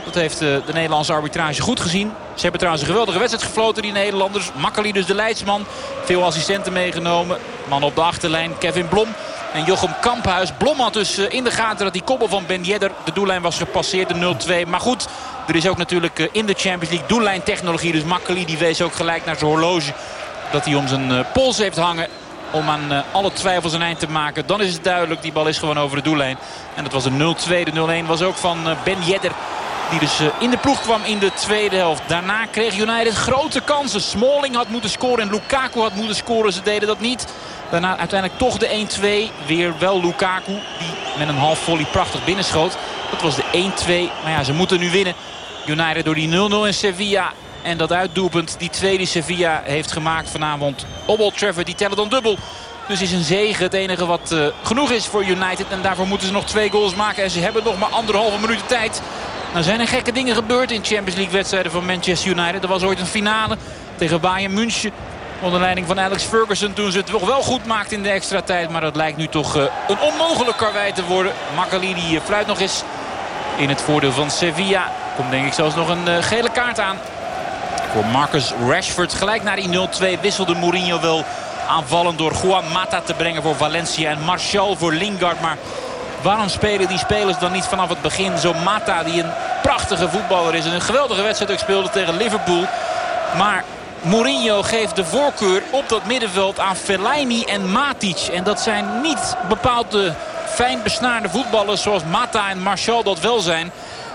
Dat heeft eh, de Nederlandse arbitrage goed gezien. Ze hebben trouwens een geweldige wedstrijd gefloten, die Nederlanders. Makkeli dus de leidsman. Veel assistenten meegenomen. Man op de achterlijn, Kevin Blom. En Jochem Kamphuis. Blom had dus eh, in de gaten dat die koppel van Ben Yedder de doellijn was gepasseerd, de 0-2. Maar goed, er is ook natuurlijk eh, in de Champions League doellijntechnologie. Dus Makkeli die wees ook gelijk naar zijn horloge. Dat hij om zijn pols heeft hangen om aan alle twijfels een eind te maken. Dan is het duidelijk, die bal is gewoon over de doellijn. En dat was een 0-2. De 0-1 was ook van Ben Yedder. Die dus eh, in de ploeg kwam in de tweede helft. Daarna kreeg United grote kansen. Smalling had moeten scoren en Lukaku had moeten scoren. Ze deden dat niet. Daarna uiteindelijk toch de 1-2. Weer wel Lukaku die met een half volley prachtig binnenschoot. Dat was de 1-2. Maar ja, ze moeten nu winnen. United door die 0-0 in Sevilla. En dat uitdoelpunt, die tweede Sevilla heeft gemaakt vanavond op Old Trafford. Die tellen dan dubbel. Dus is een zege het enige wat uh, genoeg is voor United. En daarvoor moeten ze nog twee goals maken. En ze hebben nog maar anderhalve minuut tijd. Nou zijn er gekke dingen gebeurd in Champions League wedstrijden van Manchester United. Er was ooit een finale tegen Bayern München. Onder leiding van Alex Ferguson toen ze het toch wel goed maakt in de extra tijd. Maar dat lijkt nu toch uh, een onmogelijk karwei te worden. Makkeli die fluit nog eens in het voordeel van Sevilla. Komt denk ik zelfs nog een uh, gele kaart aan. Voor Marcus Rashford. Gelijk na die 0-2 wisselde Mourinho wel aanvallend door Juan Mata te brengen voor Valencia. En Martial voor Lingard. Maar waarom spelen die spelers dan niet vanaf het begin? Zo Mata die een prachtige voetballer is. En een geweldige wedstrijd ook speelde tegen Liverpool. Maar Mourinho geeft de voorkeur op dat middenveld aan Fellaini en Matic. En dat zijn niet bepaalde fijn besnaarde voetballers zoals Mata en Martial dat wel zijn.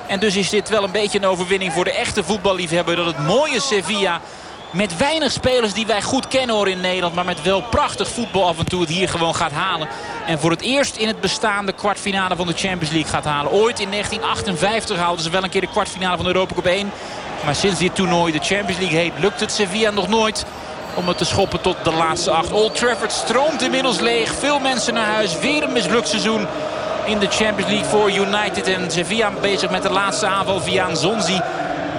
En dus is dit wel een beetje een overwinning voor de echte voetballiefhebber. Dat het mooie Sevilla met weinig spelers die wij goed kennen hoor in Nederland. Maar met wel prachtig voetbal af en toe het hier gewoon gaat halen. En voor het eerst in het bestaande kwartfinale van de Champions League gaat halen. Ooit in 1958 haalden ze wel een keer de kwartfinale van de Europa Cup 1. Maar sinds dit toernooi de Champions League heet lukt het Sevilla nog nooit om het te schoppen tot de laatste acht. Old Trafford stroomt inmiddels leeg. Veel mensen naar huis. Weer een mislukt seizoen in de Champions League voor United. En Sevilla bezig met de laatste aanval via Zonzi.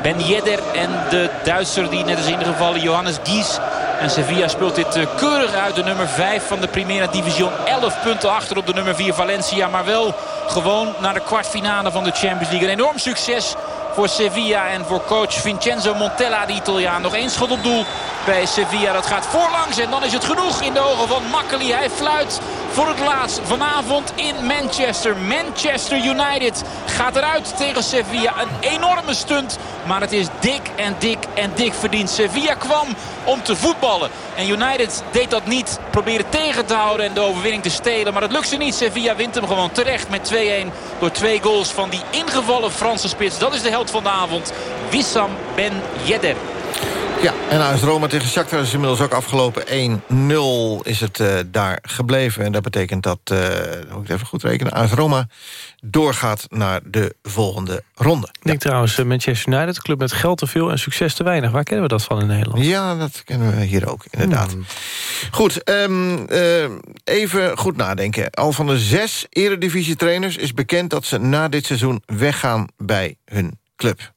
Ben Yedder en de Duitser die net is ingevallen, Johannes Gies. En Sevilla speelt dit eh, keurig uit. De nummer 5 van de Primera Division. 11 punten achter op de nummer 4 Valencia. Maar wel gewoon naar de kwartfinale van de Champions League. Een enorm succes voor Sevilla en voor coach Vincenzo Montella, de Italiaan. Nog één schot op doel bij Sevilla. Dat gaat voorlangs en dan is het genoeg in de ogen van Makkeli. Hij fluit voor het laatst vanavond in Manchester. Manchester United gaat eruit tegen Sevilla. Een enorme stunt, maar het is dik en dik en dik verdiend. Sevilla kwam om te voetballen. En United deed dat niet. Probeerde tegen te houden en de overwinning te stelen. Maar dat lukt ze niet. Sevilla wint hem gewoon terecht met 2-1. Door twee goals van die ingevallen Franse spits. Dat is de held van de avond. Wissam Ben Yedder. Ja, en AS Roma tegen Shakhtar is inmiddels ook afgelopen. 1-0 is het uh, daar gebleven. En dat betekent dat, uh, moet ik even goed rekenen... AS Roma doorgaat naar de volgende ronde. Ik denk trouwens, uh, Manchester United, club met geld te veel... en succes te weinig. Waar kennen we dat van in Nederland? Ja, dat kennen we hier ook, inderdaad. Hmm. Goed, um, even goed nadenken. Al van de zes eredivisie-trainers is bekend... dat ze na dit seizoen weggaan bij hun club.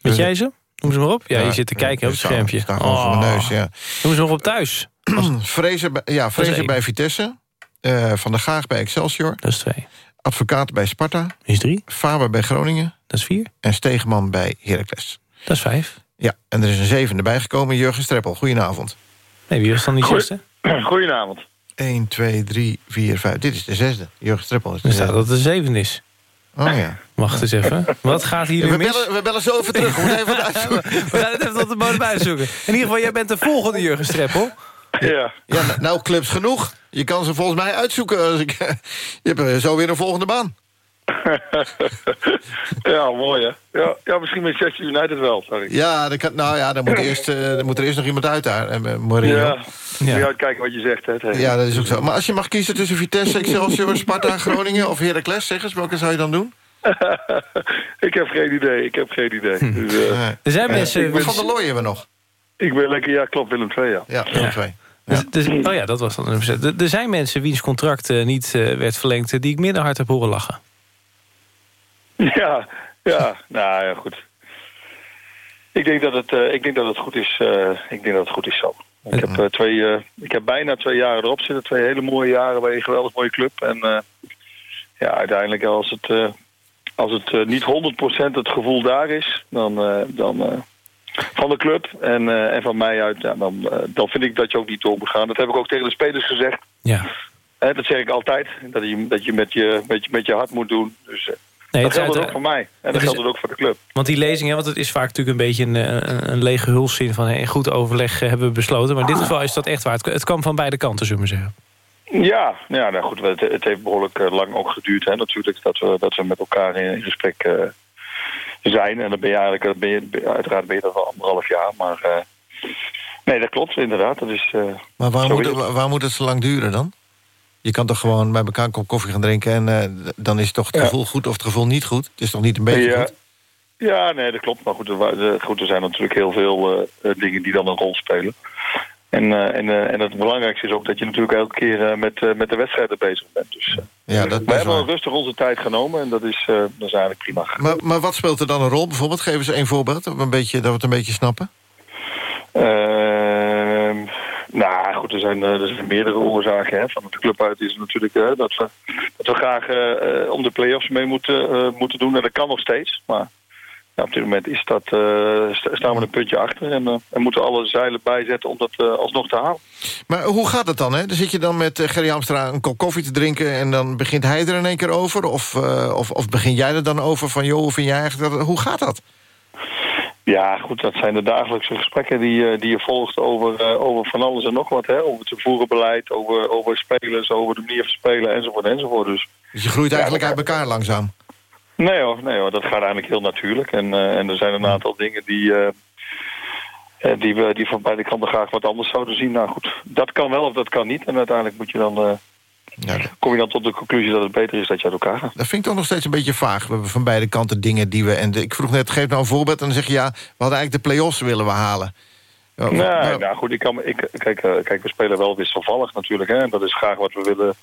Weet jij ze? Noem ze maar op. Ja, je zit te kijken op het schermpje. Staat gewoon voor mijn neus, ja. Noem ze nog op thuis. Vrezer, bij, ja, Vrezer bij Vitesse. Uh, van der Gaag bij Excelsior. Dat is twee. Advocaat bij Sparta. Is drie. Faber bij Groningen. Dat is vier. En Stegeman bij Heracles. Dat is vijf. Ja, en er is een zevende bijgekomen. Jurgen Streppel, goedenavond. Nee, wie was dan die zesde? Goedenavond. 1, 2, 3, 4, 5. Dit is de zesde. Jurgen Streppel is de Er staat dat het de zevende is. Oh ja. Wacht eens even. Wat gaat hier nu we mis? Bellen, we bellen zo even terug. We, even we gaan het even tot de bodem uitzoeken. In ieder geval, jij bent de volgende Jurgen Streppel. Ja. ja. Nou, clubs genoeg. Je kan ze volgens mij uitzoeken. Als ik, je hebt zo weer een volgende baan. ja, mooi hè. Ja, ja misschien Manchester United wel, sorry. Ja, dat kan, nou ja, dan moet, eerst, uh, dan moet er eerst nog iemand uit daar. Uh, Mourinho. Ja, ja. Moet kijken wat je zegt. Hè, ja, dat is ook zo. Maar als je mag kiezen tussen Vitesse, Excelsior, Sparta, Groningen of Heracles, zeg eens, welke zou je dan doen? ik heb geen idee, ik heb geen idee. Hm. Dus, uh, er zijn mensen... Ben, van der Looy hebben we nog. Ik ben lekker, ja, klopt, Willem II, ja. Ja, Willem II. Ja. Dus, dus, oh ja, dat was dan een Er zijn mensen wiens contract uh, niet uh, werd verlengd... die ik minder hard heb horen lachen. Ja, ja, nou ja, goed. Ik denk dat het, uh, ik denk dat het goed is. ik denk dat het goed is zo. Ik heb, twee, ik heb bijna twee jaren erop zitten. Twee hele mooie jaren bij een geweldig mooie club. En ja, uiteindelijk als het, als het niet 100% het gevoel daar is... dan, dan van de club en, uh, en van mij uit, ja, dan, uh, dan vind ik dat je ook niet door moet gaan. Dat heb ik ook tegen de spelers gezegd. Ja. Dat zeg ik altijd, dat je, dat je, met, je, met, je met je hart moet doen. Dus nee, dat geldt ook voor mij en dat geldt ook voor de club. Want die lezing, hè, want het is vaak natuurlijk een beetje een, een, een lege hulszin van hey, goed overleg hebben we besloten. Maar in dit geval is dat echt waar. Het, het kwam van beide kanten, zullen we zeggen. Ja, ja nou goed, het, het heeft behoorlijk lang ook geduurd hè, natuurlijk dat we, dat we met elkaar in, in gesprek zijn. En dan ben je eigenlijk, ben je, uiteraard ben je dat al anderhalf jaar. Maar uh, nee, dat klopt inderdaad. Dat is, uh, maar waar moet, het, waar moet het zo lang duren dan? Je kan toch gewoon bij elkaar een kop koffie gaan drinken... en dan is het toch het gevoel goed of het gevoel niet goed? Het is toch niet een beetje ja. goed? Ja, nee, dat klopt. Maar goed, er, goed, er zijn natuurlijk heel veel dingen die dan een rol spelen. En, uh, en, uh, en het belangrijkste is ook dat je natuurlijk elke keer uh, met, met de wedstrijden bezig bent. Dus, ja, dat we hebben rustig onze tijd genomen en dat is, dat is eigenlijk prima. Maar, maar wat speelt er dan een rol? Bijvoorbeeld, geef eens één voorbeeld, dat we, een beetje, dat we het een beetje snappen. Ehm, Nou goed, er zijn, er zijn meerdere oorzaken. Hè. Van de club uit is natuurlijk dat, we, dat we graag om de play-offs mee moeten, moeten doen. En dat kan nog steeds. Maar ja, op dit moment is dat, staan we een puntje achter. En, en moeten alle zeilen bijzetten om dat alsnog te halen. Maar hoe gaat het dan? Hè? Dan zit je dan met Gerry Amstra een kop koffie te drinken... en dan begint hij er in één keer over? Of, of, of begin jij er dan over van... joh, hoe vind jij eigenlijk dat... Hoe gaat dat? Ja, goed, dat zijn de dagelijkse gesprekken die, eh, die je volgt over, uh, over van alles en nog wat. Hè? Over het voerenbeleid, over, over spelers, over de manier van spelen enzovoort enzovoort. Dus, dus je groeit eigenlijk uit elkaar langzaam? Nee hoor, nee hoor, dat gaat eigenlijk heel natuurlijk. En, uh, en er zijn een aantal dingen die, die we die van beide kanten graag wat anders zouden zien. Nou goed, dat kan wel of dat kan niet. En uiteindelijk moet je dan ja. kom je dan tot de conclusie dat het beter is dat je uit elkaar gaat. Dat vind ik toch nog steeds een beetje vaag. We hebben van beide kanten dingen die we... En ik vroeg net, geef nou een voorbeeld en dan zeg je... ja, we hadden eigenlijk de play-offs willen we halen. Nee, nou goed, ik kan, ik, kijk, eh, kijk, we spelen wel wisselvallig natuurlijk. Hè, en dat is graag wat we willen,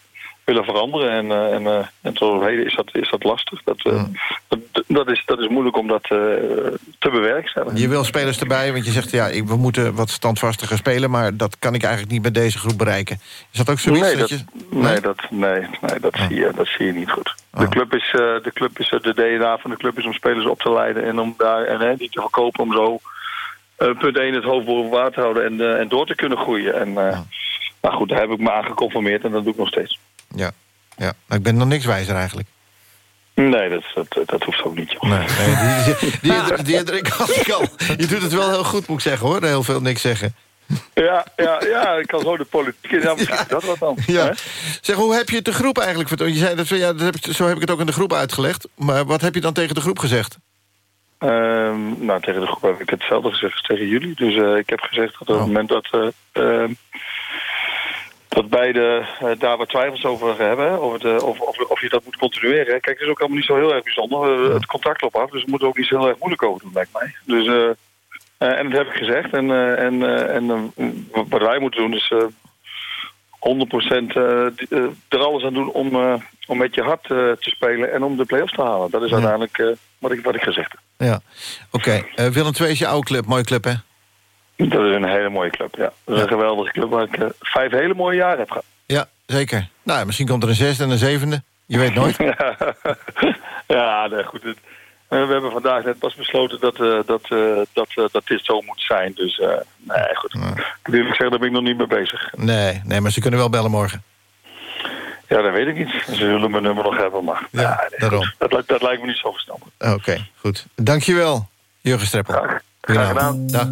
willen veranderen. En, uh, en, uh, en tot heden is dat, is dat lastig. Dat, uh, dat, dat, is, dat is moeilijk om dat te bewerkstelligen. Je wil spelers erbij, want je zegt... ja, we moeten wat standvastiger spelen... maar dat kan ik eigenlijk niet met deze groep bereiken. Is dat ook zoiets? Nee, dat, je... nee? dat, nee, nee, dat, zie je, dat zie je niet goed. De, club is, de club is... De DNA van de club is om spelers op te leiden... en om daar en, niet te verkopen om zo... punt 1 het hoofd boven water te houden en, en door te kunnen groeien. En, Maar goed, daar heb ik me aan geconformeerd en dat doe ik nog steeds. Ja, ja. Maar ik ben nog niks wijzer eigenlijk. Nee, dat, dat, dat hoeft ook niet. Nee, nee, die, die, die, ik al. Je doet het wel heel goed, moet ik zeggen, hoor. Heel veel niks zeggen. Ja, ja, ja, ik kan zo de politiek in. Ja, dat wat dan. Ja. Zeg, hoe heb je het de groep eigenlijk verteld? Je zei dat, ja, dat heb, zo heb ik het ook in de groep uitgelegd. Maar wat heb je dan tegen de groep gezegd? Um, nou, tegen de groep heb ik hetzelfde gezegd als tegen jullie. Dus uh, ik heb gezegd dat op het oh. moment dat... Uh, dat beide uh, daar wat twijfels over hebben. Over de, of, of, of, je dat moet continueren. Kijk, het is ook allemaal niet zo heel erg bijzonder. Uh, het contract loopt af, dus we moeten ook iets heel erg moeilijk over doen, lijkt mij. Dus, en dat heb ik gezegd. En, en, en wat wij moeten doen is 100% er alles aan doen om, om met je hart te spelen en om de play-offs te halen. Dat is uiteindelijk wat, ik, wat ik gezegd heb. Ja, oké. Okay. Willem II is je oude club, mooie club hè? Dat is een hele mooie club, ja. Dat is een geweldige club waar ik uh, vijf hele mooie jaren heb gehad. Ja, zeker. Nou, misschien komt er een zesde en een zevende. Je weet nooit. ja, nee, goed. Het, uh, we hebben vandaag net pas besloten dat, uh, dat, dat, dat dit zo moet zijn. Dus nee, goed. Ja. Ik wil zeggen, daar ben ik nog niet mee bezig. Nee, nee, maar ze kunnen wel bellen morgen. Ja, dat weet ik niet. Ze zullen mijn nummer nog hebben, maar ja, nee, daarom. Dat, dat, lijkt me niet zo verstandig. Oké, goed. Dankjewel, Jurgen Streppel. Graag, graag gedaan. Dag.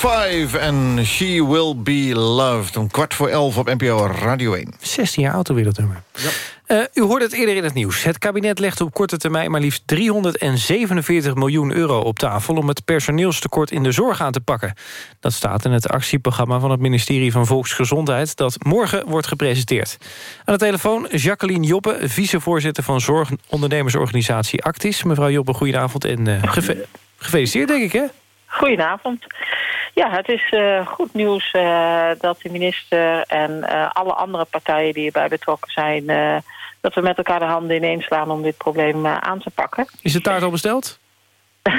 5 en She Will Be Loved. Om kwart voor elf op NPO Radio 1. 16 jaar oud alweer dat nummer. Ja. Uh, u hoorde het eerder in het nieuws. Het kabinet legt op korte termijn maar liefst 347 miljoen euro op tafel... om het personeelstekort in de zorg aan te pakken. Dat staat in het actieprogramma van het ministerie van Volksgezondheid... dat morgen wordt gepresenteerd. Aan de telefoon Jacqueline Joppe, vicevoorzitter van zorgondernemersorganisatie Actis. Mevrouw Joppe, goedenavond en uh, gefeliciteerd denk ik, hè? Goedenavond. Ja, het is uh, goed nieuws uh, dat de minister en uh, alle andere partijen die erbij betrokken zijn... dat we met elkaar de handen ineens slaan om dit probleem aan te pakken. Is de taart al besteld?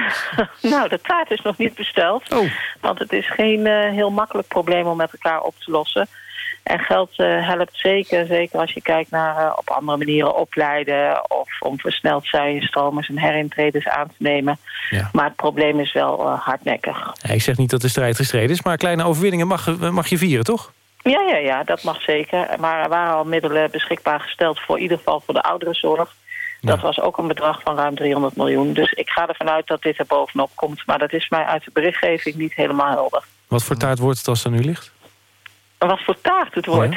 nou, de taart is nog niet besteld. Oh. Want het is geen heel makkelijk probleem om met elkaar op te lossen. En geld uh, helpt zeker, zeker als je kijkt naar uh, op andere manieren opleiden... of om versneld zijnstromers en herintreders aan te nemen. Ja. Maar het probleem is wel uh, hardnekkig. Ja, ik zeg niet dat de strijd gestreden is, maar kleine overwinningen mag, mag je vieren, toch? Ja, ja, ja, dat mag zeker. Maar er waren al middelen beschikbaar gesteld... voor in ieder geval voor de ouderenzorg. Dat was ook een bedrag van ruim 300 miljoen. Dus ik ga ervan uit dat dit er bovenop komt. Maar dat is mij uit de berichtgeving niet helemaal helder. Wat voor taart wordt het als er nu ligt? Wat voor taart het wordt.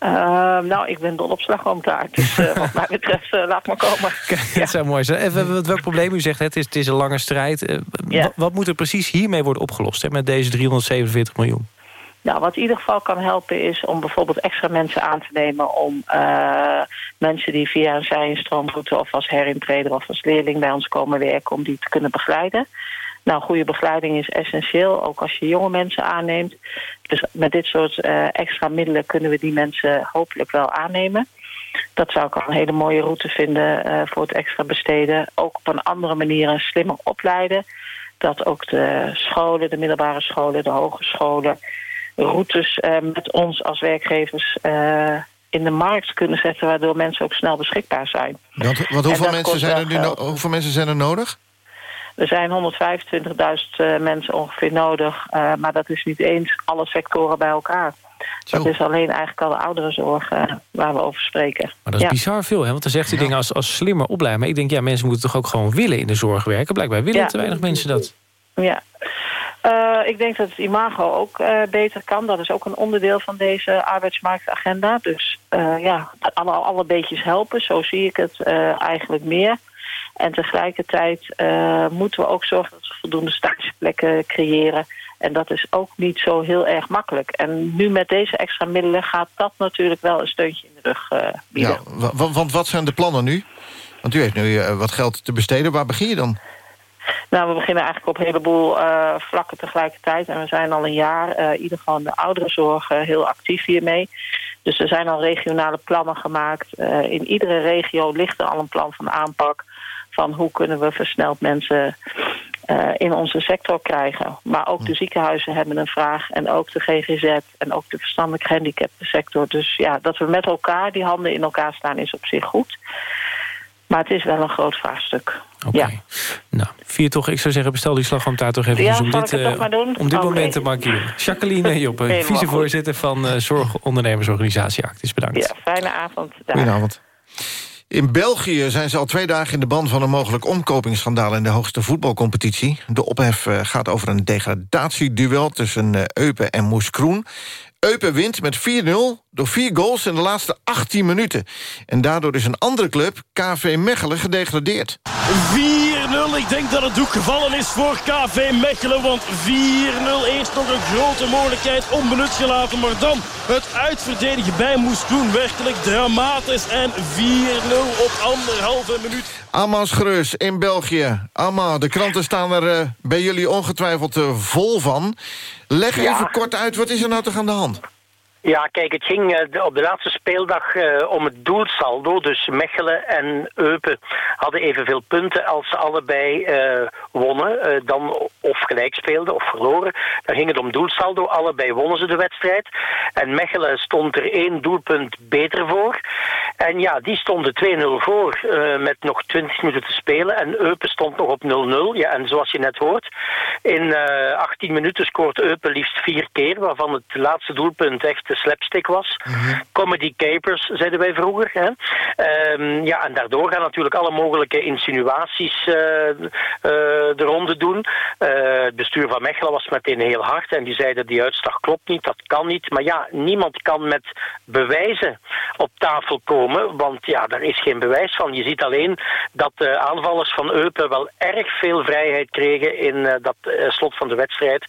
Uh, nou, ik ben dol op slagroomtaart. Dus uh, wat mij betreft, uh, laat maar komen. Kijk, dat zou mooi zijn. Even, welk probleem u zegt, het is, het is een lange strijd. Ja. Wat moet er precies hiermee worden opgelost hè, met deze 347 miljoen? Nou, wat in ieder geval kan helpen is om bijvoorbeeld extra mensen aan te nemen... om mensen die via een zijenstroomroute of als herintreder of als leerling bij ons komen werken... om die te kunnen begeleiden. Nou, goede begeleiding is essentieel, ook als je jonge mensen aanneemt. Dus met dit soort uh, extra middelen kunnen we die mensen hopelijk wel aannemen. Dat zou ik al een hele mooie route vinden uh, voor het extra besteden. Ook op een andere manier en slimmer opleiden. Dat ook de scholen, de middelbare scholen, de hogescholen... routes uh, met ons als werkgevers in de markt kunnen zetten... waardoor mensen ook snel beschikbaar zijn. Want, hoeveel, mensen zijn er nu hoeveel mensen zijn er nodig? Er zijn 125.000 mensen ongeveer nodig. Uh, maar dat is niet eens alle sectoren bij elkaar. Zo. Dat is alleen eigenlijk al de ouderenzorg uh, waar we over spreken. Maar dat is ja. bizar veel, hè? Want dan zegt hij ja. dingen als, als slimmer opleiden. Maar ik denk, ja, mensen moeten toch ook gewoon willen in de zorg werken? Blijkbaar willen ja. te weinig mensen dat. Ja. Uh, ik denk dat het imago ook uh, beter kan. Dat is ook een onderdeel van deze arbeidsmarktagenda. Dus uh, ja, alle, alle beetjes helpen. Zo zie ik het eigenlijk meer. En tegelijkertijd uh, moeten we ook zorgen dat we voldoende stageplekken creëren. En dat is ook niet zo heel erg makkelijk. En nu met deze extra middelen gaat dat natuurlijk wel een steuntje in de rug uh, bieden. Ja, want, want wat zijn de plannen nu? Want u heeft nu uh, wat geld te besteden. Waar begin je dan? Nou, we beginnen eigenlijk op een heleboel uh, vlakken tegelijkertijd. En we zijn al een jaar, uh, in ieder geval in de ouderenzorg, uh, heel actief hiermee. Dus er zijn al regionale plannen gemaakt. in iedere regio ligt er al een plan van aanpak van hoe kunnen we versneld mensen uh, in onze sector krijgen. Maar ook de ziekenhuizen hebben een vraag en ook de GGZ en ook de verstandelijk gehandicapte sector. Dus ja, dat we met elkaar die handen in elkaar staan is op zich goed. Maar het is wel een groot vraagstuk. Oké. Okay. Ja. Nou, vier toch, ik zou zeggen, bestel die slagroomtaart toch even ja, om dit, uh, om dit moment te markeren. Jacqueline Joppe, vicevoorzitter van uh, Zorgondernemersorganisatie Actis. Bedankt. Ja, fijne avond. Goedenavond. In België zijn ze al twee dagen in de ban van een mogelijk omkopingsschandaal in de hoogste voetbalcompetitie. De ophef eh, gaat over een degradatieduel tussen Eupen en Moes Kroen. Eupen wint met 4-0 door vier goals in de laatste 18 minuten. En daardoor is een andere club, KV Mechelen, gedegradeerd. 4-0, ik denk dat het doek gevallen is voor KV Mechelen. Want 4-0, eerst nog een grote mogelijkheid onbenut gelaten. Maar dan het uitverdedigen bij Moes Koen. Werkelijk dramatisch. En 4-0 op anderhalve minuut. Amas Gereus in België. Amma, de kranten staan er uh, bij jullie ongetwijfeld uh, vol van. Leg ja. even kort uit, wat is er nou toch aan de hand? Ja, kijk, het ging de, op de laatste speeldag uh, om het doelsaldo. Dus Mechelen en Eupen hadden evenveel punten als ze allebei uh, wonnen. dan of gelijk speelden of verloren. Dan ging het om doelsaldo. Allebei wonnen ze de wedstrijd. En Mechelen stond er één doelpunt beter voor. En ja, die stonden 2-0 voor met nog 20 minuten te spelen. En Eupen stond nog op 0-0. Ja, en zoals je net hoort, in 18 minuten scoort Eupen liefst vier keer. Waarvan het laatste doelpunt echt echte slapstick was. Comedy capers, zeiden wij vroeger. Hè? Ehm, ja, en daardoor gaan natuurlijk alle mogelijke insinuaties uh, de ronde doen. het bestuur van Mechelen was meteen heel hard en die zeiden die uitslag klopt niet, dat kan niet. Maar ja, niemand kan met bewijzen op tafel komen, want ja, daar is geen bewijs van. Je ziet alleen dat de aanvallers van Eupen wel erg veel vrijheid kregen in dat slot van de wedstrijd.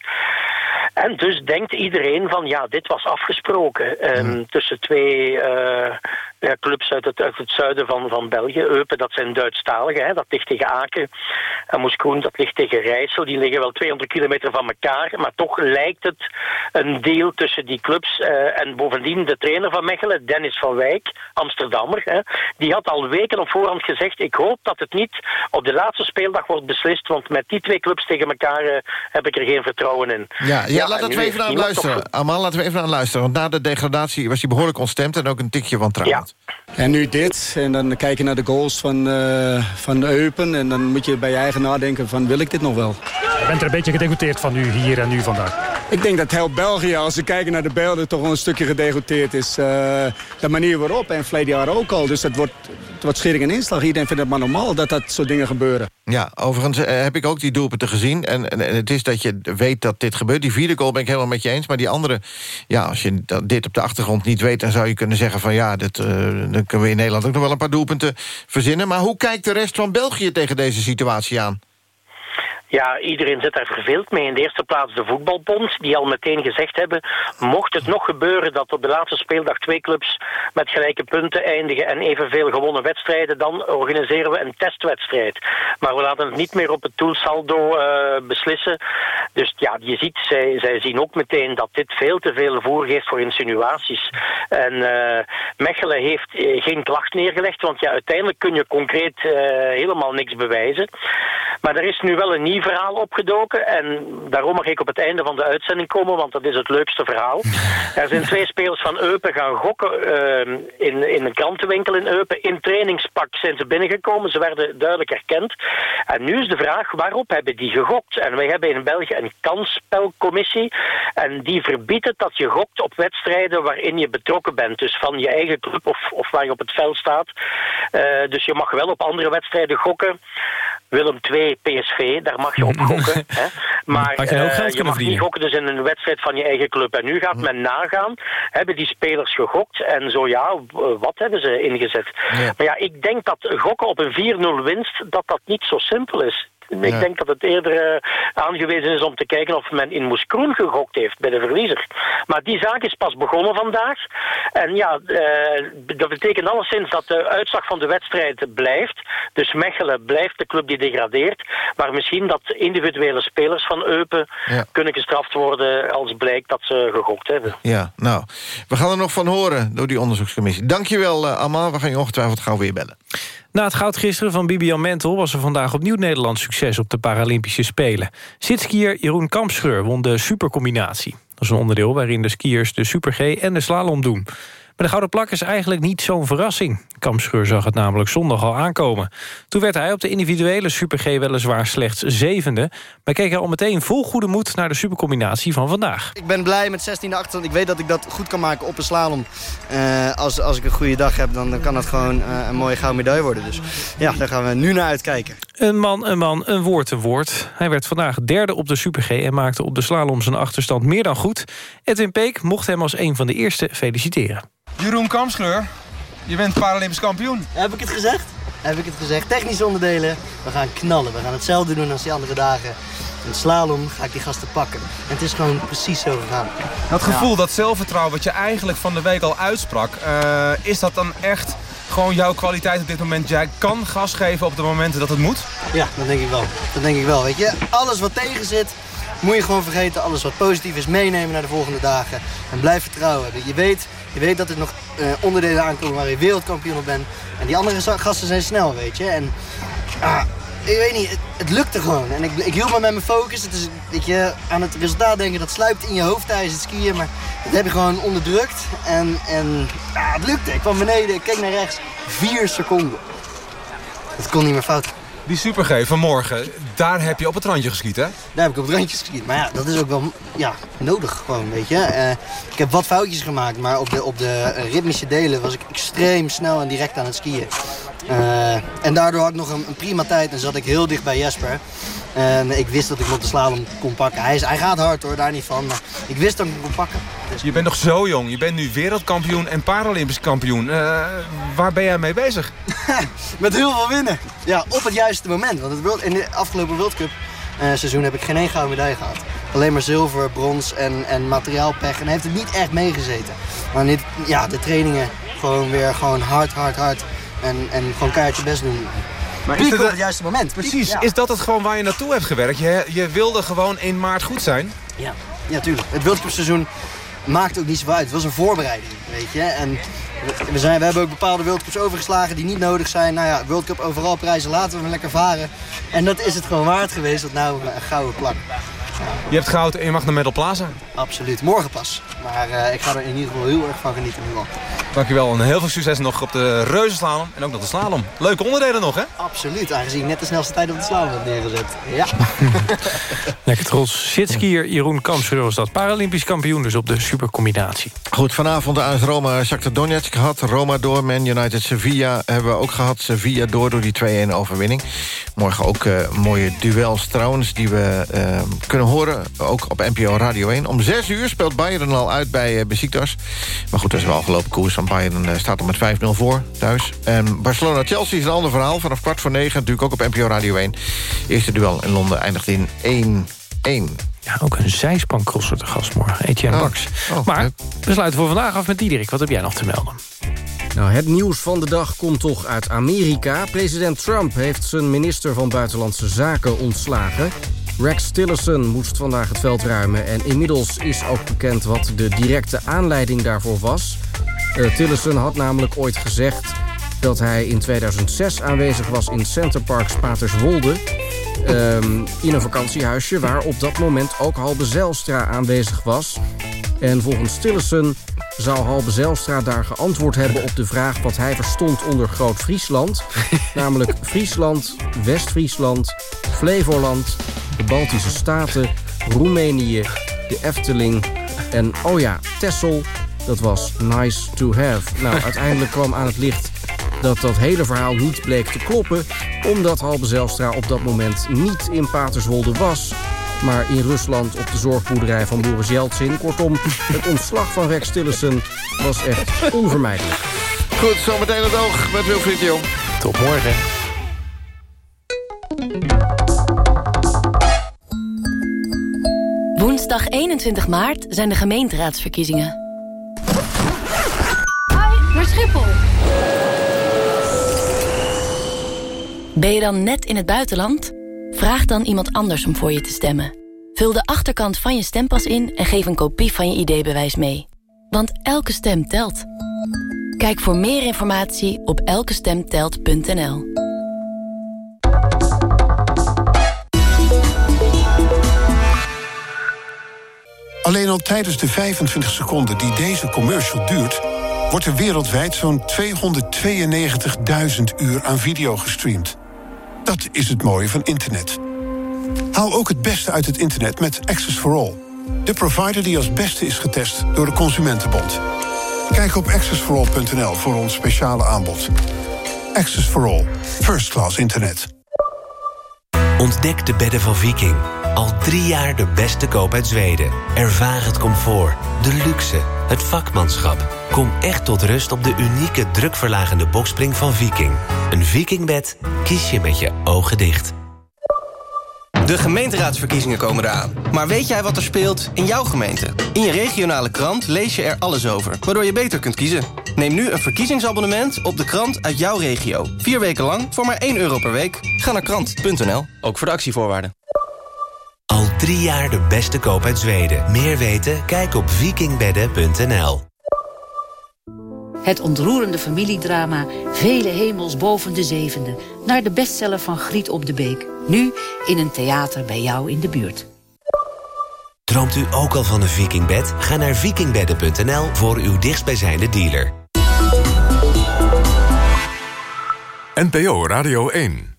En dus denkt iedereen van ja, dit was afgesproken um, tussen twee uh, clubs uit het, uit het zuiden van, van België. Eupen, dat zijn Duitsstaligen, hè, dat ligt tegen Aken. En Moeskroen, dat ligt tegen Rijssel. Die liggen wel 200 kilometer van elkaar. Maar toch lijkt het een deal tussen die clubs. Uh, en bovendien de trainer van Mechelen, Dennis van Wijk, Amsterdammer. Hè, die had al weken op voorhand gezegd... ik hoop dat het niet op de laatste speeldag wordt beslist. Want met die twee clubs tegen elkaar uh, heb ik er geen vertrouwen in. Ja, ja, laten we even aan luisteren. Amal, laten we even aan luisteren. Want na de degradatie was hij behoorlijk ontstemd... en ook een tikje van trouw. En nu dit. En dan kijk je naar de goals van, uh, van Eupen. En dan moet je bij je eigen nadenken van wil ik dit nog wel? Je bent er een beetje gedegoteerd van nu, hier en nu vandaag. Ik denk dat heel België, als ze kijken naar de beelden... toch wel een stukje gedegoteerd is. Uh, de manier waarop. En verleden jaar ook al. Dus het wordt, het wordt schering en inslag. Iedereen vindt het maar normaal dat dat soort dingen gebeuren. Ja, overigens uh, heb ik ook die doelpunten gezien. En, en, en, het is dat je weet dat dit gebeurt. Die vierde goal ben ik helemaal met je eens. Maar die andere, ja, als je dit op de achtergrond niet weet... dan zou je kunnen zeggen van ja, dit, uh, dan kunnen we in Nederland ook nog wel een paar doelpunten verzinnen. Maar hoe kijkt de rest van België tegen deze situatie aan? Ja, iedereen zit daar verveeld mee. In de eerste plaats de voetbalbond, die al meteen gezegd hebben... mocht het nog gebeuren dat op de laatste speeldag twee clubs... met gelijke punten eindigen en evenveel gewonnen wedstrijden... dan organiseren we een testwedstrijd. Maar we laten het niet meer op het doelsaldo uh, beslissen. Dus ja, je ziet, zij, zien ook meteen dat dit veel te veel voer geeft voor insinuaties. En uh, Mechelen heeft geen klacht neergelegd... want ja, uiteindelijk kun je concreet helemaal niks bewijzen. Maar er is nu wel een nieuw verhaal opgedoken. En daarom mag ik op het einde van de uitzending komen, want dat is het leukste verhaal. Er zijn twee spelers van Eupen gaan gokken uh, in, in een krantenwinkel in Eupen. In trainingspak zijn ze binnengekomen. Ze werden duidelijk herkend. En nu is de vraag, waarop hebben die gegokt? En wij hebben in België een kansspelcommissie. En die verbiedt het dat je gokt op wedstrijden waarin je betrokken bent. Dus van je eigen club of, of waar je op het veld staat. Uh, dus je mag wel op andere wedstrijden gokken. Willem 2, PSV, daar mag je op gokken. hè? Maar je, uh, je mag niet gokken dus in een wedstrijd van je eigen club. En nu gaat men nagaan, hebben die spelers gegokt? En zo ja, wat hebben ze ingezet? Ja. Maar ja, ik denk dat gokken op een 4-0 winst, dat dat niet zo simpel is. Ik ja. denk dat het eerder uh, aangewezen is om te kijken of men in Moeskroen gegokt heeft bij de verliezer. Maar die zaak is pas begonnen vandaag. En ja, uh, dat betekent alleszins dat de uitslag van de wedstrijd blijft. Dus Mechelen blijft de club die degradeert. Maar misschien dat individuele spelers van Eupen ja. kunnen gestraft worden als blijkt dat ze gegokt hebben. Ja, nou, we gaan er nog van horen door die onderzoekscommissie. Dankjewel, uh, Amal. We gaan je ongetwijfeld gauw weer bellen. Na het goud gisteren van Bibian Mentel... was er vandaag opnieuw Nederlands succes op de Paralympische Spelen. Zitskier Jeroen Kampscheur won de supercombinatie. Dat is een onderdeel waarin de skiers de Super G en de slalom doen. Maar de gouden plak is eigenlijk niet zo'n verrassing. Kampscheur zag het namelijk zondag al aankomen. Toen werd hij op de individuele Super G weliswaar slechts zevende... maar keek er al meteen vol goede moed naar de supercombinatie van vandaag. Ik ben blij met 16e achterstand. Ik weet dat ik dat goed kan maken op een slalom. Uh, als, als ik een goede dag heb, dan, dan kan dat gewoon uh, een mooie gouden medaille worden. Dus ja, daar gaan we nu naar uitkijken. Een man, een man, een woord, een woord. Hij werd vandaag derde op de Super G... en maakte op de slalom zijn achterstand meer dan goed. Edwin Peek mocht hem als een van de eerste feliciteren. Jeroen Kamschreur, je bent Paralympisch kampioen. Heb ik het gezegd? Heb ik het gezegd. Technische onderdelen, we gaan knallen. We gaan hetzelfde doen als die andere dagen. In het slalom ga ik die gasten pakken. En het is gewoon precies zo gegaan. Dat gevoel, ja. dat zelfvertrouwen wat je eigenlijk van de week al uitsprak... Uh, is dat dan echt gewoon jouw kwaliteit op dit moment? Jij kan gas geven op de momenten dat het moet? Ja, dat denk ik wel. Dat denk ik wel, weet je. Alles wat tegen zit, moet je gewoon vergeten. Alles wat positief is, meenemen naar de volgende dagen. En blijf vertrouwen. Je weet, je weet dat er nog uh, onderdelen aankomen waar je wereldkampioen op bent. En die andere gasten zijn snel, weet je. En ah, ik weet niet, het, lukte gewoon. En ik, ik hield me met mijn focus. Het is, weet je, aan het resultaat denken, dat sluipt in je hoofd tijdens het skiën. Maar dat heb je gewoon onderdrukt. En, en ah, het lukte. Ik kwam beneden, ik keek naar rechts. Vier seconden. Het kon niet meer fout. Die Super G van morgen, daar heb je op het randje geschiet, hè? Daar heb ik op het randje geschiet. Maar ja, dat is ook wel ja, nodig gewoon, weet je. Eh, ik heb wat foutjes gemaakt, maar op de, op de ritmische delen was ik extreem snel en direct aan het skiën. Uh, en daardoor had ik nog een, een, prima tijd en zat ik heel dicht bij Jesper. En ik wist dat ik de slalom kon pakken. Hij, is, hij gaat hard hoor, daar niet van. Maar ik wist dat ik hem kon pakken. Dus... Je bent nog zo jong. Je bent nu wereldkampioen en Paralympisch kampioen. Uh, waar ben jij mee bezig? Met heel veel winnen. Ja, op het juiste moment. Want het in de afgelopen World Cup uh, seizoen heb ik geen één gouden medaille gehad. Alleen maar zilver, brons en, en materiaalpech. En hij heeft het niet echt meegezeten. Maar niet, ja, de trainingen gewoon weer gewoon hard, hard, hard. En, en gewoon keihard je best doen. Maar is het op het juiste moment. Precies. Is dat het gewoon waar je naartoe hebt gewerkt? Je, je wilde gewoon in maart goed zijn? Ja, ja tuurlijk. Het World Cup seizoen maakt ook niet zoveel uit. Het was een voorbereiding, weet je. En we, zijn, we hebben ook bepaalde World Cups overgeslagen die niet nodig zijn. Nou ja, World Cup overal prijzen, laten we lekker varen. En dat is het gewoon waard geweest, dat nou een gouden plak. Je hebt goud en je mag naar Medal Plaza. Absoluut, morgen pas. Maar uh, ik ga er in ieder geval heel erg van genieten nu al. Dankjewel en heel veel succes nog op de reuzenslalom en ook nog de slalom. Leuke onderdelen nog, hè? Absoluut, aangezien ik net de snelste tijd op de slalom heb neergezet. Ja. Lekker trots. Zitskier Jeroen Kampscher was dat. Paralympisch kampioen dus op de supercombinatie. Goed, vanavond de AS Roma Shakhtar Donetsk gehad. Roma door, Man United Sevilla hebben we ook gehad. Sevilla door door die 2-1 overwinning. Morgen ook uh, mooie duels trouwens die we uh, kunnen horen. Ook op NPO Radio 1. Om 6 uur speelt Bayern al uit bij uh, Besiktas. Maar goed, dat is wel afgelopen koers. Van Bayern staat er met 5-0 voor thuis. En Barcelona-Chelsea is een ander verhaal. Vanaf kwart voor negen natuurlijk ook op NPO Radio 1. Eerste duel in Londen eindigt in 1-1. Ja, ook een zijspancrosser te gast morgen. Etienne oh. Bax. Oh, maar we sluiten voor vandaag af met Diederik. Wat heb jij nog te melden? Nou, het nieuws van de dag komt toch uit Amerika. President Trump heeft zijn minister van Buitenlandse Zaken ontslagen. Rex Tillerson moest vandaag het veld ruimen... en inmiddels is ook bekend wat de directe aanleiding daarvoor was. Uh, Tillerson had namelijk ooit gezegd dat hij in 2006 aanwezig was in Center Parks Paterswolde... Um, in een vakantiehuisje waar op dat moment ook Halbe Zijlstra aanwezig was. En volgens Tillerson zou Halbe Zijlstra daar geantwoord hebben op de vraag... wat hij verstond onder Groot-Friesland. namelijk Friesland, West-Friesland, Flevoland, de Baltische Staten... Roemenië, de Efteling en, oh ja, Texel. Dat was nice to have. Nou, uiteindelijk kwam aan het licht dat dat hele verhaal niet bleek te kloppen... omdat Halbe Zijlstra op dat moment niet in Paterswolde was maar in Rusland op de zorgboerderij van Boris Yeltsin. Kortom, het ontslag van Rex Tillerson was echt onvermijdelijk. Goed, zometeen het oog met Wilfried Jong. Tot morgen. Woensdag 21 maart zijn de gemeenteraadsverkiezingen. Schiphol. Ben je dan net in het buitenland? Vraag dan iemand anders om voor je te stemmen. Vul de achterkant van je stempas in en geef een kopie van je ID-bewijs mee. Want elke stem telt. Kijk voor meer informatie op elkestemtelt.nl. Alleen al tijdens de 25 seconden die deze commercial duurt... wordt er wereldwijd zo'n 292.000 uur aan video gestreamd. Dat is het mooie van internet. Haal ook het beste uit het internet met Access for All. De provider die als beste is getest door de Consumentenbond. Kijk op accessforall.nl voor ons speciale aanbod. Access for All. First class internet. Ontdek de bedden van Viking. Al drie jaar de beste koop uit Zweden. Ervaar het comfort, de luxe, het vakmanschap. Kom echt tot rust op de unieke drukverlagende bokspring van Viking. Een Vikingbed kies je met je ogen dicht. De gemeenteraadsverkiezingen komen eraan. Maar weet jij wat er speelt in jouw gemeente? In je regionale krant lees je er alles over, waardoor je beter kunt kiezen. Neem nu een verkiezingsabonnement op de krant uit jouw regio. Vier weken lang voor maar 1 euro per week. Ga naar krant.nl, ook voor de actievoorwaarden. Al drie jaar de beste koop uit Zweden. Meer weten? Kijk op vikingbedden.nl. Het ontroerende familiedrama Vele hemels boven de zevende... naar de bestseller van Griet op de Beek. Nu in een theater bij jou in de buurt. Droomt u ook al van een vikingbed? Ga naar vikingbedden.nl voor uw dichtstbijzijnde dealer. NPO Radio 1